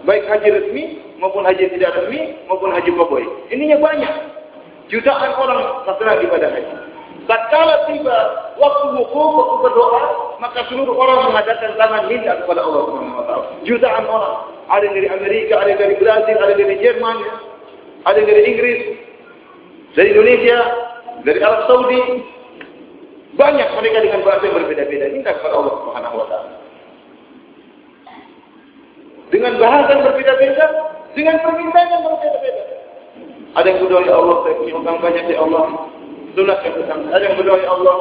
Baik haji resmi maupun haji tidak resmi maupun haji koboi. Ininya banyak. Jutaan orang melaksanakan ibadah haji. Tatkala tiba waktu wukuf, waktu berdoa, maka seluruh orang mengadakan tangan minta kepada Allah Subhanahu wa taala. Jutaan orang, ada yang dari Amerika, ada yang dari Brazil, ada yang dari Jerman, ada yang dari Inggris, dari Indonesia, dari Arab Saudi. Banyak mereka dengan bahasa yang berbeda-beda minta kepada Allah Subhanahu wa taala. Dengan bahasa yang berbeda-beda, dengan permintaan yang berbeda-beda. Ada yang berdoa, ya Allah, saya punya utang banyak, ya Allah. Lunaskan utang. Ada yang berdoa, ya Allah,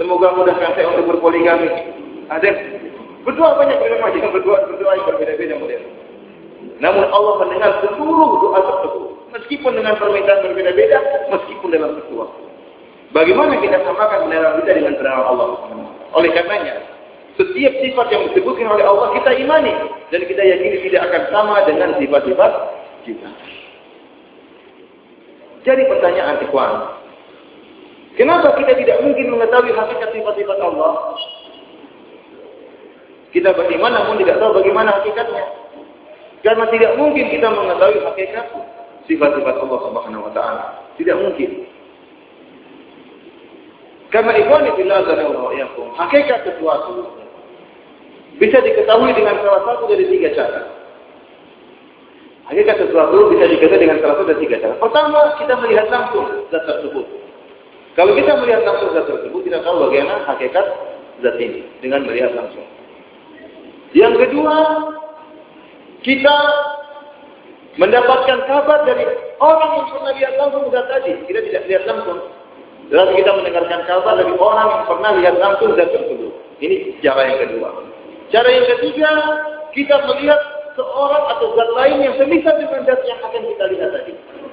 semoga mudahkan saya untuk berpoligami. Ada yang berdoa banyak majlis, berdoa, berdoa yang berbeda-beda model. Namun Allah mendengar seluruh doa tersebut. Meskipun dengan permintaan berbeda-beda, meskipun dalam satu waktu. Bagaimana kita samakan penerawan kita dengan penerawan Allah? Oleh karenanya, setiap sifat yang disebutkan oleh Allah kita imani dan kita yakini tidak akan sama dengan sifat-sifat kita. Jadi pertanyaan ikhwan. Kenapa kita tidak mungkin mengetahui hakikat sifat-sifat Allah? Kita bagaimana pun tidak tahu bagaimana hakikatnya. Karena tidak mungkin kita mengetahui hakikat sifat-sifat Allah Subhanahu wa taala. Tidak mungkin. Karena ikhwan fillah wa hakikat sesuatu bisa diketahui dengan salah satu dari tiga cara. Hakikat sesuatu bisa dikatakan dengan salah satu dari tiga cara. Pertama, kita melihat langsung zat tersebut. Kalau kita melihat langsung zat tersebut, kita tahu bagaimana hakikat zat ini dengan melihat langsung. Yang kedua, kita mendapatkan kabar dari orang yang pernah lihat langsung zat tadi. Kita tidak lihat langsung. Tetapi kita mendengarkan kabar dari orang yang pernah lihat langsung zat tersebut. Ini cara yang kedua. Cara yang ketiga, kita melihat seorang atau zat lain yang semisal dengan zat yang akan kita lihat tadi.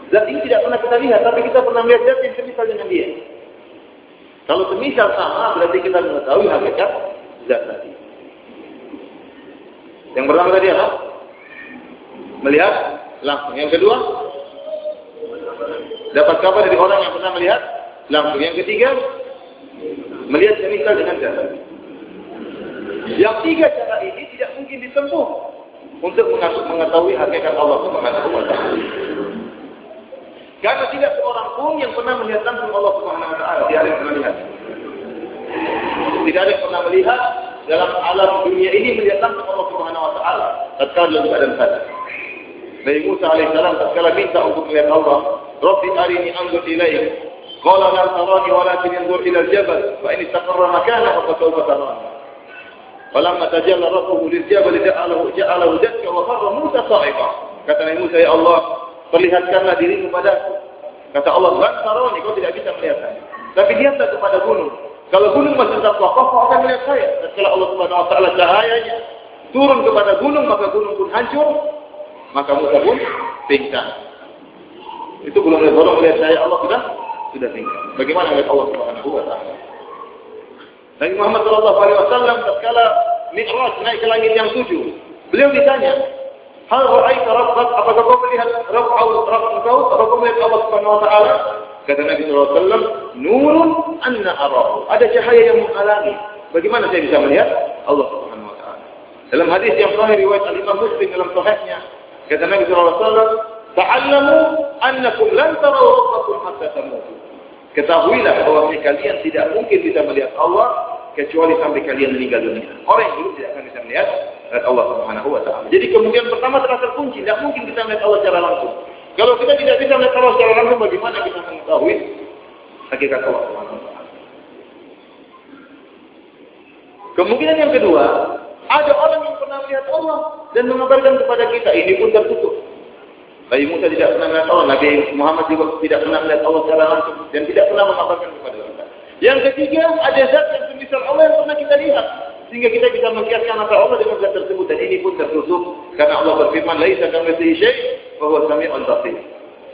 Zat ini tidak pernah kita lihat, tapi kita pernah melihat zat yang semisal dengan dia. Kalau semisal sama, berarti kita mengetahui hakikat zat tadi. Yang pertama tadi apa? Melihat langsung. Yang kedua, dapat kabar dari orang yang pernah melihat langsung. Yang ketiga, melihat semisal dengan zat. Yang tiga cara ini tidak mungkin ditempuh untuk mengetahui hakikat Allah Subhanahu wa taala. Karena tidak seorang pun yang pernah melihat langsung Allah Subhanahu wa taala, tidak ada yang pernah melihat. Tidak ada yang pernah melihat dalam alam dunia ini melihat langsung Allah Subhanahu wa taala tatkala dalam keadaan sadar. Nabi Musa alaihissalam tatkala minta untuk melihat Allah, "Rabbi arini anzur ilaik." Qala lan tarani walakin anzur ila al-jabal fa in istaqarra makanahu fa sawfa tarani. Falamma tajalla rabbuhu liljabal ja'alahu ja'alahu dakka wa kharra Musa sa'iqa. Kata Nabi Musa, "Ya Allah, perlihatkanlah dirimu padaku." Kata Allah, "Lan tarani, kau tidak bisa melihat saya." Tapi lihatlah kepada gunung. Kalau gunung masih tetap kokoh, kau akan melihat saya. Dan kalau Allah Subhanahu wa taala cahayanya turun kepada gunung, maka gunung pun hancur, maka Musa pun pingsan. Itu belum melihat saya, Allah sudah sudah pingsan. Bagaimana melihat Allah Subhanahu wa taala? Nabi Muhammad Shallallahu Alaihi Wasallam tatkala Mi'raj naik ke langit yang tujuh, beliau ditanya, Hal ra'aita rabbak, apakah kau melihat Rabb Rabb engkau? Apakah kau melihat Allah Subhanahu wa taala? Kata Nabi wasallam, "Nurun anna arahu." Ada cahaya yang menghalangi. Bagaimana saya bisa melihat Allah Subhanahu wa taala? Dalam hadis yang sahih riwayat Al-Imam Muslim dalam sahihnya, kata Nabi wasallam, "Ta'allamu annakum lan taraw rabbakum hatta tamutu." Ketahuilah bahwa kalian tidak mungkin bisa melihat Allah kecuali sampai kalian meninggal dunia. Orang yang hidup tidak akan bisa melihat Allah Subhanahu wa taala. Jadi kemungkinan pertama telah terkunci, tidak mungkin kita melihat Allah secara langsung. Kalau kita tidak bisa melihat Allah secara langsung, bagaimana kita mengetahui hakikat Allah Subhanahu? Kemungkinan yang kedua, ada orang yang pernah melihat Allah dan mengabarkan kepada kita, ini pun tertutup. Nabi Musa tidak pernah melihat Allah, Nabi Muhammad juga tidak pernah melihat Allah secara langsung dan tidak pernah mengabarkan kepada kita. Yang ketiga, ada zat yang semisal Allah yang pernah kita lihat. Sehingga kita bisa mengkiaskan antara Allah dengan zat tersebut. Dan ini pun tertutup. Karena Allah berfirman, Laisa kamitslihi syai' wa huwa samiul basir.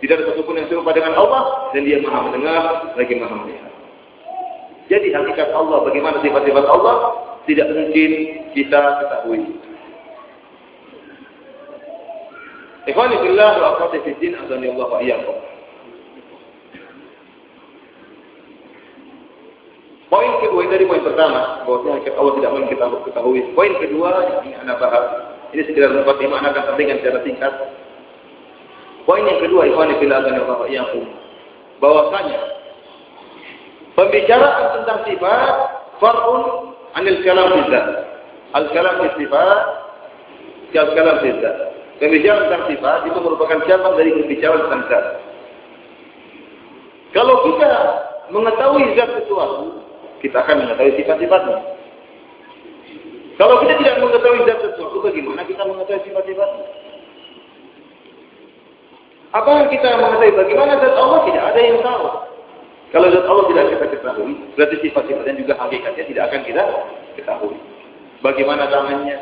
Tidak ada satupun yang serupa dengan Allah dan dia maha mendengar lagi maha melihat. Jadi hakikat Allah, bagaimana sifat-sifat Allah, tidak mungkin kita ketahui. Ikhwani fillah wa akhwati din azani Allah wa iyyakum. Poin kedua ini dari poin pertama, bahwa hakikat Allah tidak mungkin kita ketahui. Poin kedua yang anda bahas, ini sekedar dapat dimaknakan pentingan secara singkat. Poin yang kedua, ikhwani fillah Allah wa iyyakum. Bahwasanya pembicaraan tentang sifat far'un anil kalam bidzat. Al kalam sifat, al kalam bidzat. Pembicaraan tentang sifat itu merupakan cabang dari pembicaraan tentang zat. Kalau kita mengetahui zat sesuatu, kita akan mengetahui sifat-sifatnya. Kalau kita tidak mengetahui zat sesuatu, bagaimana kita mengetahui sifat-sifatnya? Apa yang kita mengetahui? Bagaimana zat Allah? Tidak ada yang tahu. Kalau zat Allah tidak kita ketahui, berarti sifat-sifatnya juga hakikatnya tidak akan kita ketahui. Bagaimana tangannya?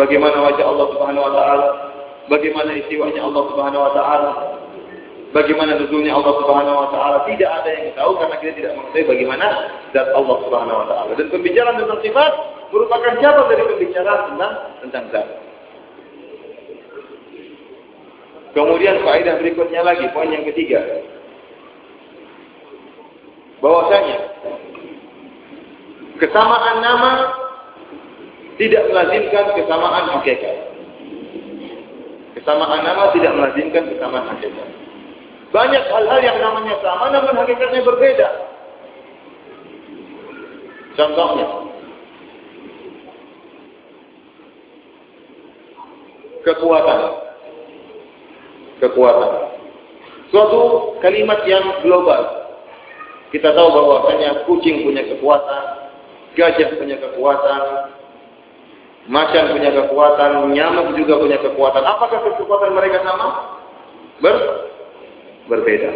Bagaimana wajah Allah Subhanahu wa taala? Bagaimana istiwanya Allah Subhanahu wa taala? Bagaimana nuzulnya Allah Subhanahu wa taala? Tidak ada yang tahu karena kita tidak mengetahui bagaimana zat Allah Subhanahu wa taala. Dan pembicaraan tentang sifat merupakan cabang dari pembicaraan tentang tentang zat. Kemudian faedah berikutnya lagi, poin yang ketiga. Bahwasanya kesamaan nama tidak melazimkan kesamaan hakikat. Kesamaan nama tidak melazimkan kesamaan hakikat. Banyak hal-hal yang namanya sama namun hakikatnya berbeda. Contohnya, kekuatan. Kekuatan. Suatu kalimat yang global. Kita tahu bahwasanya kucing punya kekuatan, gajah punya kekuatan, macan punya kekuatan, nyamuk juga punya kekuatan. Apakah kekuatan mereka sama? Ber berbeda.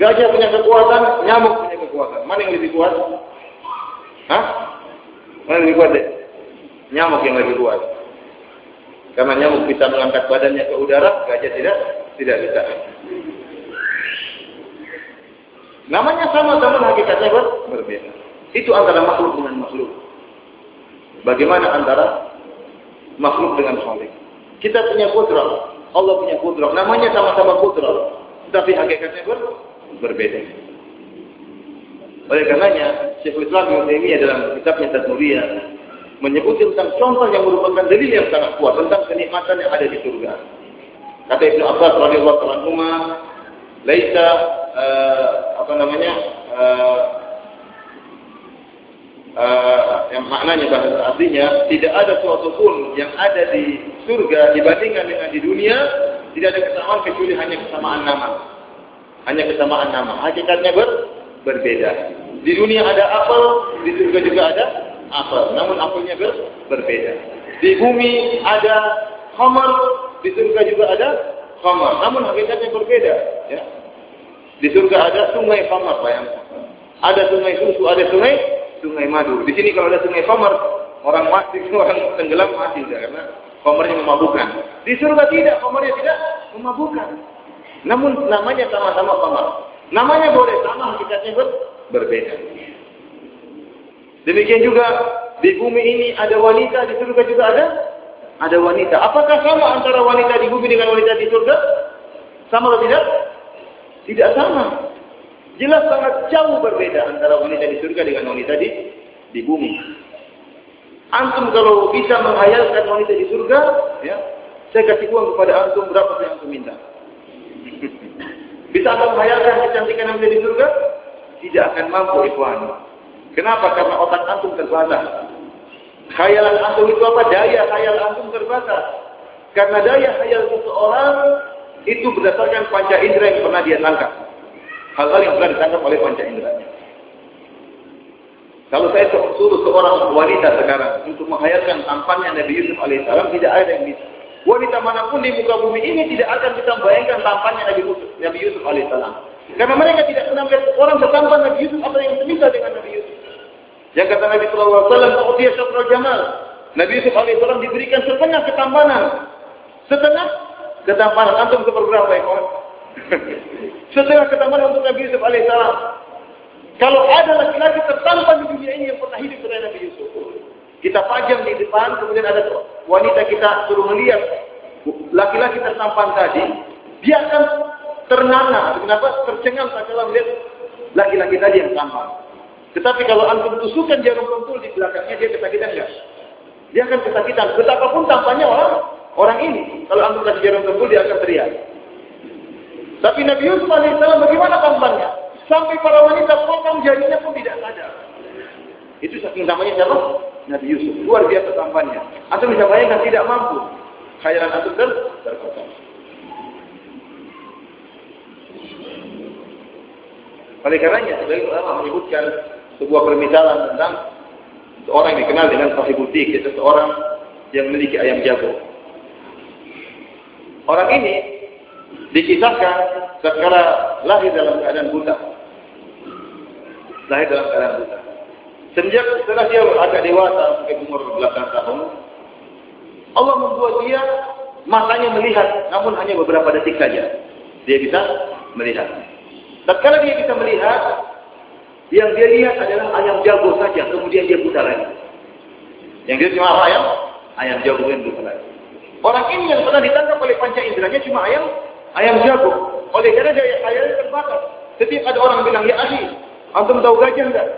Gajah punya kekuatan, nyamuk punya kekuatan. Mana yang lebih kuat? Hah? Mana yang lebih kuat deh? Nyamuk yang lebih kuat. Karena nyamuk bisa mengangkat badannya ke udara, gajah tidak tidak bisa. Namanya sama, namun hakikatnya ber berbeda. Itu antara makhluk dengan makhluk. Bagaimana antara makhluk dengan khalik? Kita punya kodrat, Allah punya kodrat. Namanya sama-sama kodrat, tapi hakikatnya ber berbeda. Oleh karenanya, Syekhul Islam Ibnu Taimiyah dalam kitabnya Tadmuriyah menyebut tentang contoh yang merupakan dalil yang sangat kuat tentang kenikmatan yang ada di surga. Kata Ibnu Abbas radhiyallahu anhu, "Laisa uh, apa namanya? Uh, uh, yang maknanya bahasa aslinya tidak ada sesuatu pun yang ada di surga dibandingkan dengan di dunia tidak ada kesamaan kecuali hanya kesamaan nama. Hanya kesamaan nama. Hakikatnya ber berbeda. Di dunia ada apel di surga juga ada apel. Namun apelnya ber berbeda. Di bumi ada khamar di surga juga ada khamar. Namun hakikatnya berbeda ya. Di surga ada sungai khamar bayangkan. Ada sungai susu ada sungai sungai madu. Di sini kalau ada sungai Khamar, orang mati, orang tenggelam mati sudah karena Khamarnya memabukkan. Di surga tidak, Khamarnya tidak memabukkan. Namun namanya sama-sama Khamar. Namanya boleh sama, hakikatnya ber berbeda. Demikian juga di bumi ini ada wanita, di surga juga ada ada wanita. Apakah sama antara wanita di bumi dengan wanita di surga? Sama atau tidak? Tidak sama. Jelas sangat jauh berbeda antara wanita di surga dengan wanita di di bumi. Antum kalau bisa menghayalkan wanita di surga, ya, saya kasih uang kepada antum berapa yang antum minta. bisa anda menghayalkan kecantikan yang ada di surga? Tidak akan mampu ikhwan. Kenapa? Karena otak antum terbatas. Khayalan antum itu apa? Daya khayal antum terbatas. Karena daya khayal seseorang itu berdasarkan panca indera yang pernah dia tangkap. Hal-hal yang pernah ditangkap oleh panca inderanya. Kalau saya suruh seorang wanita sekarang untuk menghayalkan tampannya Nabi Yusuf alaihissalam, tidak ada yang bisa. Wanita mana pun di muka bumi ini tidak akan bisa membayangkan tampannya Nabi Yusuf, Nabi Yusuf alaihissalam. Karena mereka tidak pernah melihat orang setampan Nabi Yusuf atau yang semisal dengan Nabi Yusuf. Yang kata Nabi Sallallahu Alaihi Wasallam, "Utia syatrul jamal." Nabi Yusuf alaihissalam diberikan setengah ketampanan, setengah ketampanan. Antum seberapa ya kawan? setengah ketampanan untuk Nabi Yusuf alaihissalam. Kalau ada laki-laki tertampan di dunia ini yang pernah hidup dengan Nabi Yusuf. Kita pajang di depan, kemudian ada wanita kita suruh melihat laki-laki tertampan tadi, dia akan ternana, kenapa? Tercengang kalau melihat laki-laki tadi yang tampan. Tetapi kalau antum tusukkan jarum pentul di belakangnya, dia kesakitan enggak? Dia akan kesakitan. Betapapun tampaknya orang orang ini. Kalau antum kasih jarum pentul, dia akan teriak. Tapi Nabi Yusuf alaihissalam bagaimana tampannya? Sampai para wanita potong jarinya pun tidak sadar. Itu saking namanya siapa? Nabi Yusuf. Luar biasa tampannya. Atau bisa bayangkan tidak mampu. Khayalan atau ter terpotong. Oleh karenanya, sebagai ulama menyebutkan sebuah permisalan tentang seorang yang dikenal dengan sahibutik, yaitu seorang yang memiliki ayam jago. Orang ini dikisahkan setelah lahir dalam keadaan buta lahir dalam keadaan buta. Sejak setelah dia agak dewasa, mungkin umur belasan tahun, Allah membuat dia matanya melihat, namun hanya beberapa detik saja. Dia bisa melihat. Tatkala dia bisa melihat, yang dia lihat adalah ayam jago saja, kemudian dia buta lagi. Yang dia cuma ayam? Ayam jago yang buta lagi. Orang ini yang pernah ditangkap oleh panca inderanya cuma ayam ayam jago. Oleh karena dia ayamnya terbatas. Setiap ada orang bilang, ya ahli, Antum tahu gajah enggak?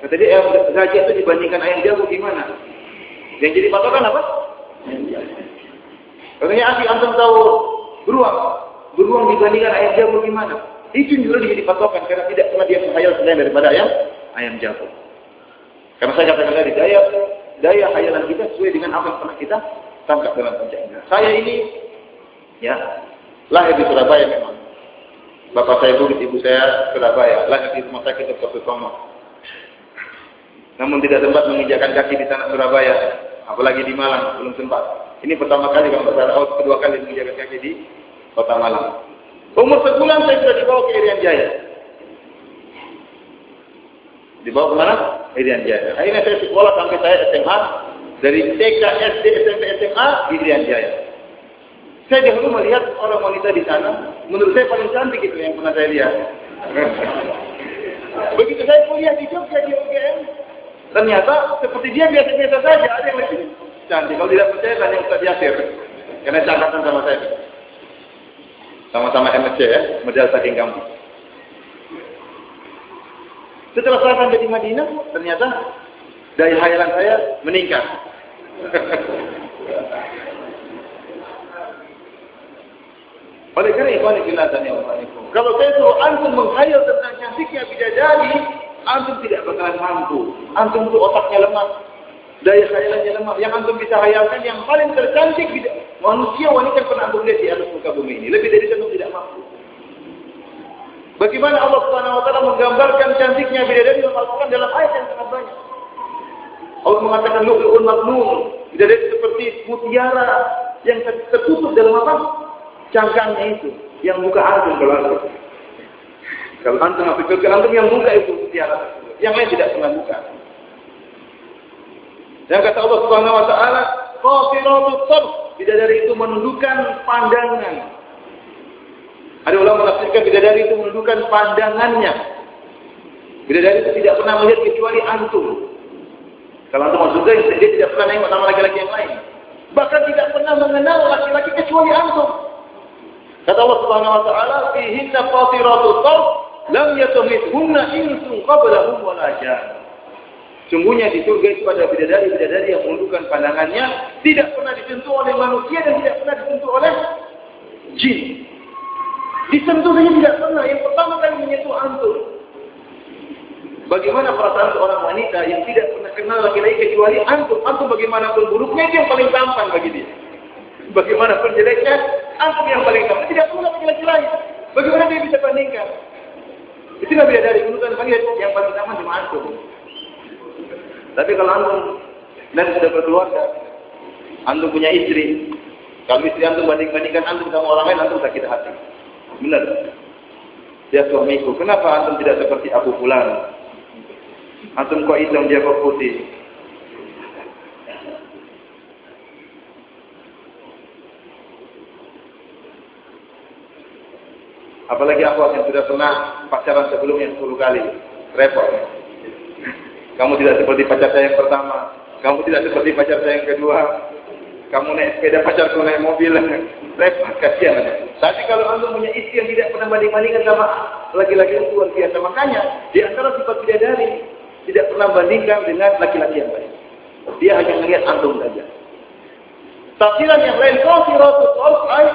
Kata dia, eh, gajah itu dibandingkan ayam jago gimana? Yang jadi patokan apa? Katanya asli antum tahu beruang. Beruang dibandingkan ayam jago gimana? Itu dulu jadi patokan karena tidak pernah dia menghayal selain daripada ayam ayam jago. Karena saya katakan tadi daya daya hayalan kita sesuai dengan apa yang pernah kita tangkap dalam panca Saya ini ya lahir di Surabaya memang. Bapak saya dulu, ibu saya Surabaya, lahir di rumah sakit Dr. Sutomo. Namun tidak sempat menginjakan kaki di tanah Surabaya, apalagi di Malang, belum sempat. Ini pertama kali kalau besar, oh, kedua kali menginjakan kaki di kota Malang. Umur sebulan saya sudah dibawa ke Irian Jaya. Dibawa ke mana? Irian Jaya. Akhirnya saya sekolah sampai saya SMA, dari TK, SD, SMP, SMA Irian Jaya. Saya dahulu melihat orang wanita di sana, menurut saya paling cantik itu yang pernah saya lihat. Begitu saya kuliah di Jogja di UGM, ternyata seperti dia biasa-biasa saja, ada yang lebih cantik. Kalau tidak percaya, tanya Ustaz Yasir. Karena cakatan sama saya. Sama-sama MSC ya, modal saking kampung. Setelah saya sampai di Madinah, ternyata daya hayalan saya meningkat. Oleh karena ikhwan fillah dan Kalau saya suruh antum menghayal tentang cantiknya bidadari, antum tidak bakalan mampu. Antum itu otaknya lemah. Daya khayalannya lemah. Yang antum bisa hayalkan yang paling tercantik manusia wanita yang pernah antum lihat di atas muka bumi ini. Lebih dari itu antum tidak mampu. Bagaimana Allah Subhanahu wa taala menggambarkan cantiknya bidadari dalam Al-Qur'an dalam ayat yang sangat banyak. Allah mengatakan lu'lu'un maknun. Bidadari seperti mutiara yang tertutup dalam apa? Cangkangnya itu yang buka antum kalau antum. Kalau antum masuk surga antum yang buka itu tiara Yang lain tidak pernah buka. Dan kata Allah Subhanahu wa taala, "Qasiratut tarf." Bidadari itu menundukkan pandangan. Ada ulama menafsirkan bidadari itu menundukkan pandangannya. Bidadari itu tidak pernah melihat kecuali antum. Kalau antum masuk surga, dia tidak pernah nengok sama laki-laki yang lain. Bahkan tidak pernah mengenal laki-laki kecuali antum. Kata Allah Subhanahu wa taala, "Fihinna qatiratul tarf lam yatumithunna insun qablahum wala jan." Sungguhnya di surga itu ada bidadari-bidadari yang menundukkan pandangannya, tidak pernah disentuh oleh manusia dan tidak pernah disentuh oleh jin. Disentuh saja tidak pernah. Yang pertama kali menyentuh antum. Bagaimana perasaan seorang wanita yang tidak pernah kenal laki-laki kecuali antum. Antum bagaimanapun buruknya itu yang paling tampan bagi dia. Bagaimanapun jeleknya, antum yang paling tampan. Tidak pernah laki-laki lain. Bagaimana dia bisa bandingkan? Itu nggak beda dari urutan bagi yang paling tampan cuma antum. Tapi kalau antum dan sudah berkeluarga, antum punya istri, kalau istri antum banding-bandingkan antum sama orang lain, antum sakit hati. Benar. Dia suamiku. Kenapa antum tidak seperti Abu Fulan? Antum kok hitam, dia kok putih. Apalagi aku yang sudah pernah pacaran sebelumnya 10 kali. Repot. Kamu tidak seperti pacar saya yang pertama. Kamu tidak seperti pacar saya yang kedua. Kamu naik sepeda pacarku naik mobil. Repot, kasihan. Tapi kalau anda punya istri yang tidak pernah banding-bandingkan sama laki-laki itu luar biasa. Makanya di antara sifat bidadari tidak pernah bandingkan dengan laki-laki yang lain. Dia hanya melihat antum saja. Tafsiran yang lain qasiratu tarf ay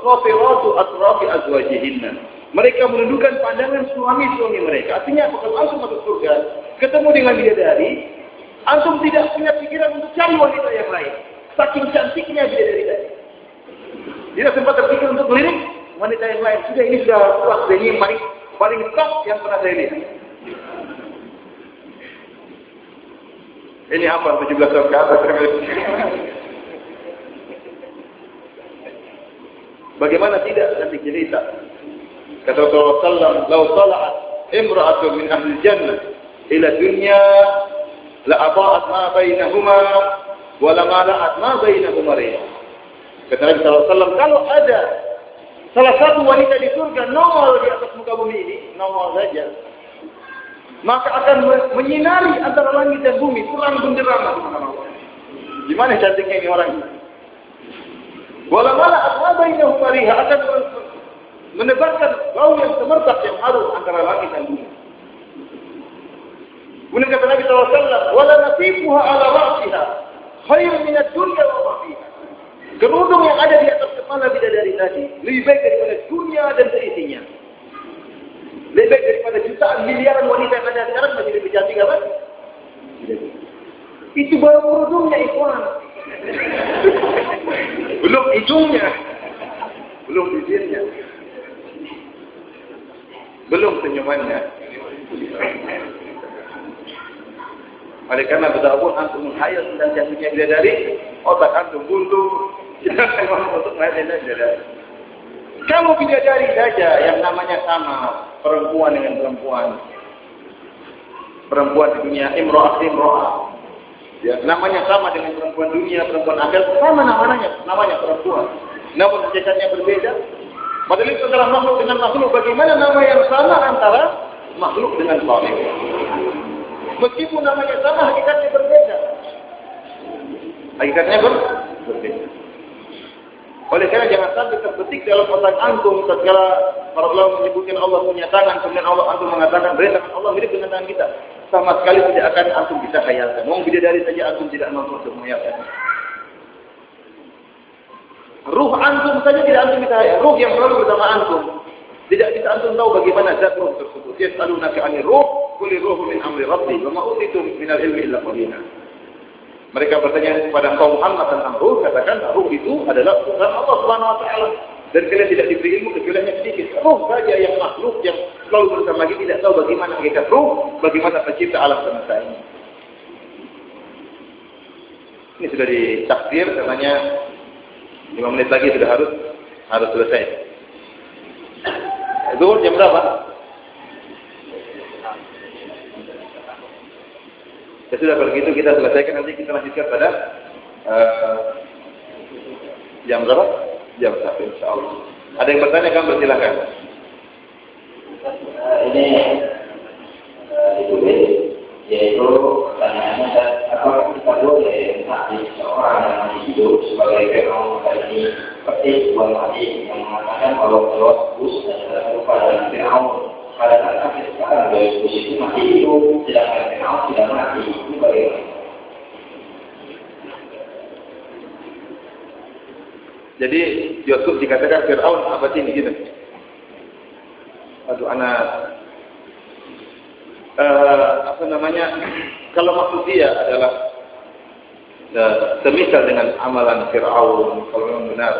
qasiratu atrafi azwajihinna. Mereka menundukkan pandangan suami-suami mereka. Artinya kalau antum masuk surga, ketemu dengan bidadari, antum tidak punya pikiran untuk cari wanita yang lain. Saking cantiknya bidadari tadi. Tidak sempat terpikir untuk melirik wanita yang lain. Sudah ini sudah puas. Ini paling paling top yang pernah saya lihat. Ini apa 17 tahun ke atas? Bagaimana tidak nanti cerita? Kata Rasulullah SAW, "Lau tala'at imra'atun min ahli jannah ila dunya la ata'at ma bainahuma wa la mala'at ma bainahuma riyah." Kata Nabi SAW, kalau ada salah satu wanita di surga nongol di atas muka bumi ini, nongol saja, maka akan menyinari antara langit dan bumi, terang benderang. Gimana cantiknya ini orang ini? Wala mala ashabainahu mariha akan menebarkan bau yang semerbak yang harum antara langit dan bumi. Kemudian kata Nabi SAW, wala nasifuha ala ra'siha khairun min ad-dunya wa ma fiha. Kerudung yang ada di atas kepala bidadari tadi lebih baik daripada dunia dan seisinya. Lebih baik daripada jutaan miliaran wanita yang ada sekarang masih lebih cantik apa? Itu baru kerudungnya ikhwan. Belum hidungnya. Belum bibirnya. Belum senyumannya. Oleh karena betapapun antum menghayal tentang cantiknya bidadari, otak antum buntu, tidak memang untuk melihat. Kamu bidadari saja yang namanya sama, perempuan dengan perempuan. Perempuan di dunia imro'ah imro'ah. Ya, namanya sama dengan perempuan dunia, perempuan akal, sama namanya, namanya perempuan. Namun hakikatnya berbeda. Padahal adalah makhluk dengan makhluk. Bagaimana nama yang sama antara makhluk dengan makhluk? Meskipun namanya sama, hakikatnya berbeda. Hakikatnya ber berbeda. Oleh karena jangan sampai terbetik dalam otak antum tatkala para ulama menyebutkan Allah punya tangan, kemudian Allah antum mengatakan tangan Allah mirip dengan tangan kita. Sama sekali tidak akan antum bisa khayalkan. Mau bidadari saja antum tidak mampu untuk menghayalkan. Ruh antum saja tidak antum bisa hayal. Ruh yang selalu bersama antum. Tidak bisa antum tahu bagaimana zat ruh tersebut. Yas'alunaka 'anil ruh, qul ruhu min amri rabbi, wa ma utitu min al-ilmi illa qalila. Mereka bertanya kepada kaum Muhammad tentang ruh, katakan ruh itu adalah urusan Allah Subhanahu wa taala. Dan kalian tidak diberi ilmu kecuali hanya sedikit. Ruh saja yang makhluk yang selalu bersama kita tidak tahu bagaimana hakikat ruh, bagaimana pencipta alam semesta ini. Ini sudah ditakdir katanya 5 menit lagi sudah harus harus selesai. Zuhur jam berapa? Ya sudah kalau gitu kita selesaikan nanti kita lanjutkan pada uh, jam berapa? Jam satu insya Allah. Ada yang bertanya kan bersilakan. Uh, ini uh, itu yaitu pertanyaannya apa kita boleh mati seorang yang hidup sebagai Fir'aun ini seperti sebuah mati yang mengatakan kalau Allah Bus adalah kepada Fir'aun pada saat akhir sekarang dari itu masih hidup sedangkan Fir'aun sudah mati ini bagaimana? Jadi Yusuf dikatakan Fir'aun sih ini gitu? aduh anak. Uh, apa namanya? Kalau manusia adalah uh, semisal dengan amalan Fir'aun kalau memang benar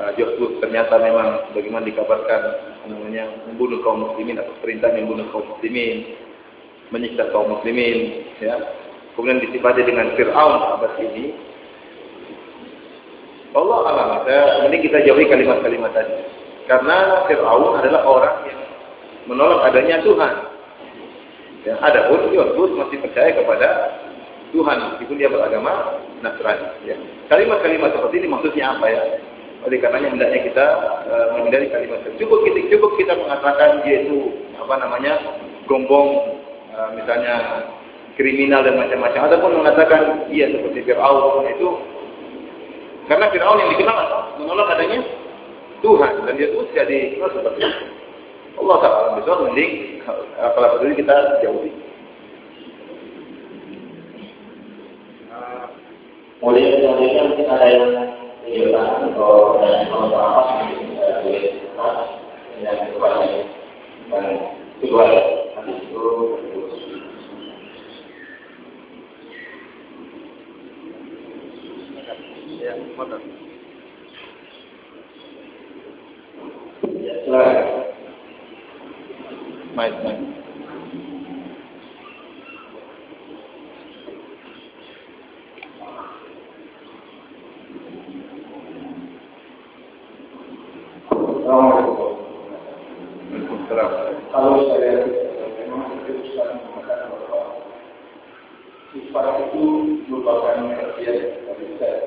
uh, Joshua ternyata memang bagaimana dikabarkan namanya membunuh kaum muslimin atau perintah membunuh kaum muslimin menyiksa kaum muslimin ya. Kemudian disifati dengan Fir'aun abad ini Allah alam. Saya mending kita jauhi kalimat-kalimat tadi. Karena Fir'aun adalah orang yang menolak adanya Tuhan. Ya, ada pun Yusuf masih percaya kepada Tuhan meskipun dia beragama Nasrani. Ya. kalimat-kalimat seperti ini maksudnya apa ya? Oleh karenanya hendaknya kita uh, menghindari kalimat itu. Cukup kita cukup kita mengatakan dia itu apa namanya gombong uh, misalnya kriminal dan macam-macam. Ataupun mengatakan ia seperti Firaun itu karena Firaun yang dikenal menolak adanya Tuhan dan dia terus jadi oh, seperti itu. Allah Taala besok mending kalau peduli kita jauhi. Kemudian selanjutnya mungkin ada yang kegiatan atau dan apa apa yang kepada dan kedua habis itu ya motor ya silakan baik baik Kalau saya memang keputusan mengatakan bahwa sifat itu merupakan bagian dari saya.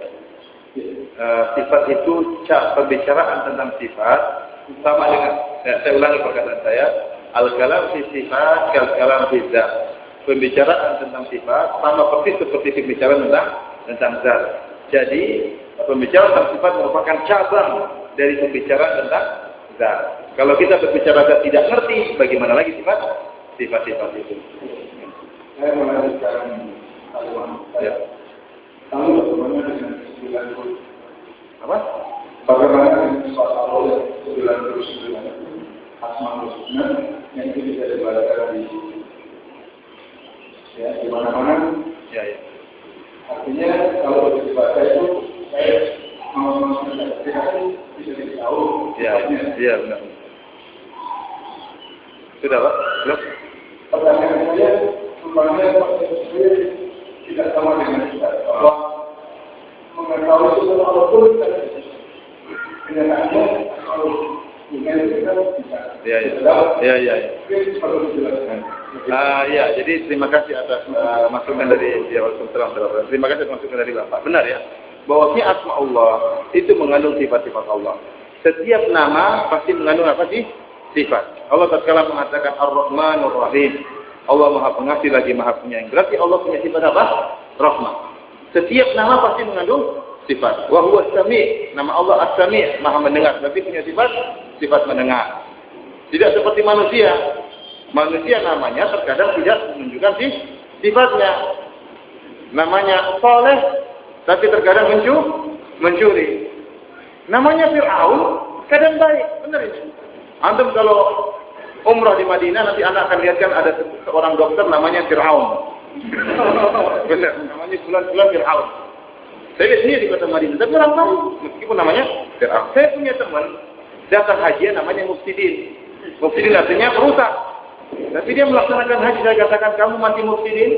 Uh, sifat itu cara pembicaraan tentang sifat sama dengan ya, saya ulangi perkataan saya. Al kalam fi sifat kal kalam fi pembicaraan tentang sifat sama persis seperti pembicaraan tentang tentang zat. Jadi pembicaraan tentang sifat merupakan cabang dari pembicaraan tentang zat. Kalau kita berbicara zat tidak ngerti bagaimana lagi sifat? Sifat-sifat itu. Saya melanjutkan kalimat ya. Lalu bagaimana dengan puluh? apa Bagaimana dengan sifat Allah yang sembilan puluh sembilan asma husna yang itu bisa dibaca di ya di mana-mana. ya ya Artinya kalau dibaca itu saya mau menginterpretasi bisa ditahu. ya ya benar sudah pak belum Pertanyaan saya, konsep sendiri tidak sama dengan kita. Bahwa mengetahui sesuatu pun ya ya ya ya. Ah ya, jadi terima kasih atas uh, masukan dari ya Waalaikumsalam Terima kasih atas masukan dari Bapak. Benar ya? Bahwasanya asma Allah itu mengandung sifat-sifat Allah. Setiap nama pasti mengandung apa sih? Sifat. Allah tatkala mengatakan Ar-Rahmanur Rahim. Allah Maha Pengasih lagi Maha Penyayang. Berarti Allah punya sifat apa? Rahmat. Setiap nama pasti mengandung sifat. Wa huwa Sami. Nama Allah As-Sami, Maha mendengar. Berarti punya sifat sifat mendengar. Tidak seperti manusia. Manusia namanya terkadang tidak menunjukkan sih sifatnya. Namanya soleh, tapi terkadang mencu, mencuri. Namanya Fir'aun, kadang baik. Benar ini. Antum kalau umrah di Madinah, nanti anak akan lihatkan ada seorang dokter namanya Fir'aun. Benar, namanya bulan-bulan Fir'aun. Saya sendiri di kota Madinah, tapi orang lain, meskipun namanya Fir'aun. Saya punya teman, datang haji namanya Mufsidin. Mufsidin artinya perusak. Tapi dia melaksanakan haji, saya katakan, kamu mati Mufsidin?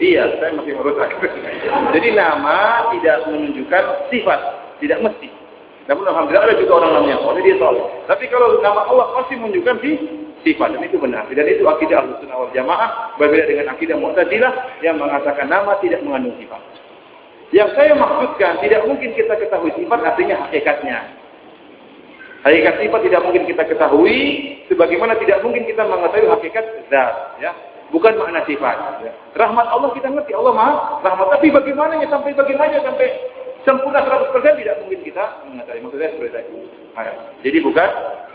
Iya, saya masih merusak. Jadi nama tidak menunjukkan sifat, tidak mesti. Namun alhamdulillah ada juga orang namanya Allah, dia soleh. Tapi kalau nama Allah pasti menunjukkan si sifat dan itu benar. Dan itu akidah Ahlussunnah wal Jamaah berbeda dengan akidah Mu'tazilah yang mengatakan nama tidak mengandung sifat. Yang saya maksudkan tidak mungkin kita ketahui sifat artinya hakikatnya. Hakikat sifat tidak mungkin kita ketahui sebagaimana tidak mungkin kita mengetahui hakikat zat, ya. Bukan makna sifat. Ya. Rahmat Allah kita ngerti Allah Maha rahmat. Tapi bagaimana ya sampai bagaimana sampai sempurna 100% tidak mungkin kita mengetahui. Maksudnya seperti itu. Jadi bukan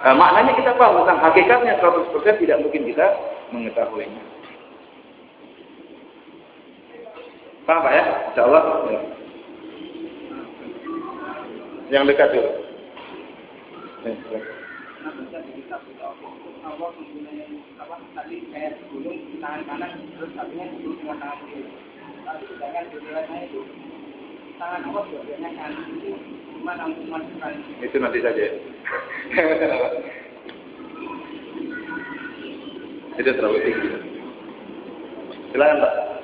uh, maknanya kita paham tentang hakikatnya 100% tidak mungkin kita mengetahuinya. Paham Pak ya? Insya Allah. Ya. Yang dekat dulu. gimana memasukkan Itu nanti saja. Itu terlalu tinggi. Silakan Pak.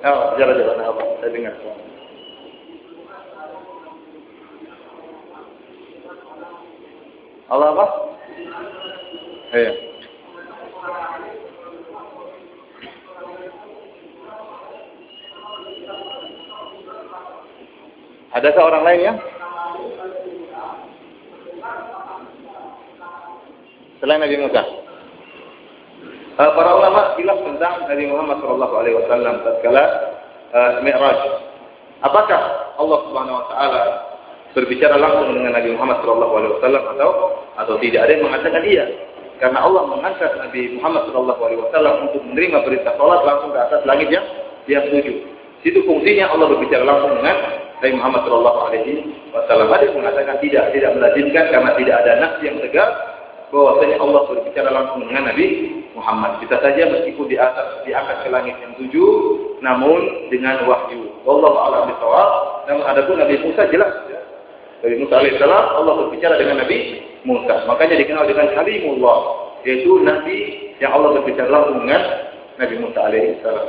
Oh, aja apa? Saya dengar. Allah apa? Iya. Adakah orang lain ya? Selain Nabi Musa. Uh, para ulama bilang tentang Nabi Muhammad Shallallahu Alaihi Wasallam tatkala uh, Mi'raj. Apakah Allah Subhanahu Wa Taala berbicara langsung dengan Nabi Muhammad Shallallahu Alaihi Wasallam atau atau tidak? Ada yang mengatakan iya, karena Allah mengangkat Nabi Muhammad Shallallahu Alaihi Wasallam untuk menerima berita sholat langsung ke atas langit yang yang. Situ fungsinya Allah berbicara langsung dengan Nabi Muhammad Shallallahu Alaihi Wasallam. Ada yang mengatakan tidak, tidak melazimkan karena tidak ada nas yang tegas bahwasanya Allah berbicara langsung dengan Nabi Muhammad. Kita saja meskipun di atas diangkat ke langit yang tujuh, namun dengan wahyu. Wallahu a'lam bishawab. Namun adapun Nabi Musa jelas. Nabi Musa alaihissalam Allah berbicara dengan Nabi Musa. Makanya dikenal dengan Kalimullah, yaitu Nabi yang Allah berbicara langsung dengan Nabi Musa alaihissalam.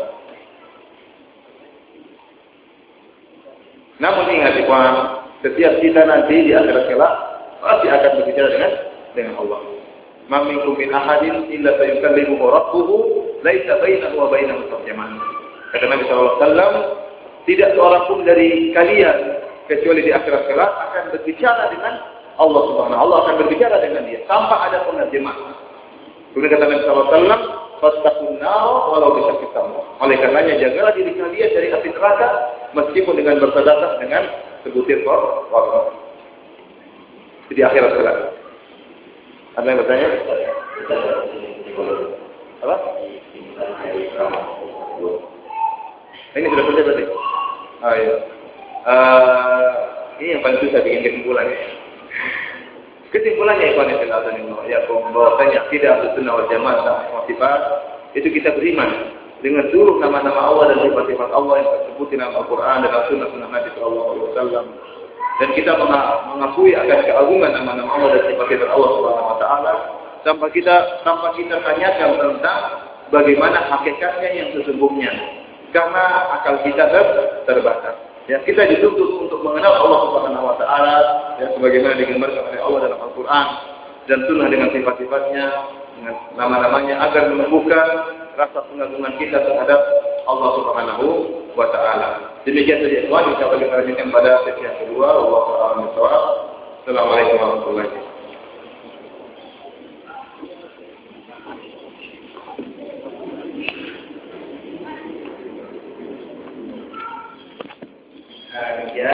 Namun ingat ikhwan, setiap kita nanti di akhirat kelak pasti akan berbicara dengan dengan Allah. Ma min ahadin illa sayukallimuhu rabbuhu laisa bainahu wa bainahu tarjaman. Kata Nabi sallallahu alaihi wasallam, tidak seorang pun dari kalian kecuali di akhirat kelak akan berbicara dengan Allah Subhanahu Allah akan berbicara dengan dia tanpa ada penerjemah. Kemudian kata Nabi sallallahu alaihi wasallam, "Fattaqun nar walau Oleh karenanya jagalah diri kalian dari api neraka meskipun dengan bersedekah dengan sebutir korban. Di akhirat kelak. Ada yang bertanya? Apa? Ini sudah selesai tadi? Oh iya. Uh, ini yang paling susah bikin kesimpulan ya. Kesimpulannya Ikhwan Fillah ya bahwasanya tidak harus sunnah wal jamaah sifat itu kita beriman dengan seluruh nama-nama Allah dan sifat-sifat Allah yang tersebut dalam Al-Quran dan Sunnah-Sunnah Nabi Sallallahu Alaihi Wasallam. Dan kita mengakui akan keagungan nama-nama Allah dan sifat-sifat Allah Subhanahu Wa Taala tanpa kita tanpa kita tanyakan tentang bagaimana hakikatnya yang sesungguhnya. Karena akal kita ter terbatas. Ya, kita dituntut untuk mengenal Allah Subhanahu wa taala ya sebagaimana digambarkan oleh Allah dalam Al-Qur'an dan sunnah dengan sifat-sifatnya dengan nama-namanya agar menumbuhkan rasa pengagungan kita terhadap Allah Subhanahu wa taala. Demikian saja ikhwan, yang kita lanjutkan pada sesi yang kedua. Wallahu. Assalamualaikum warahmatullahi wabarakatuh. Yeah.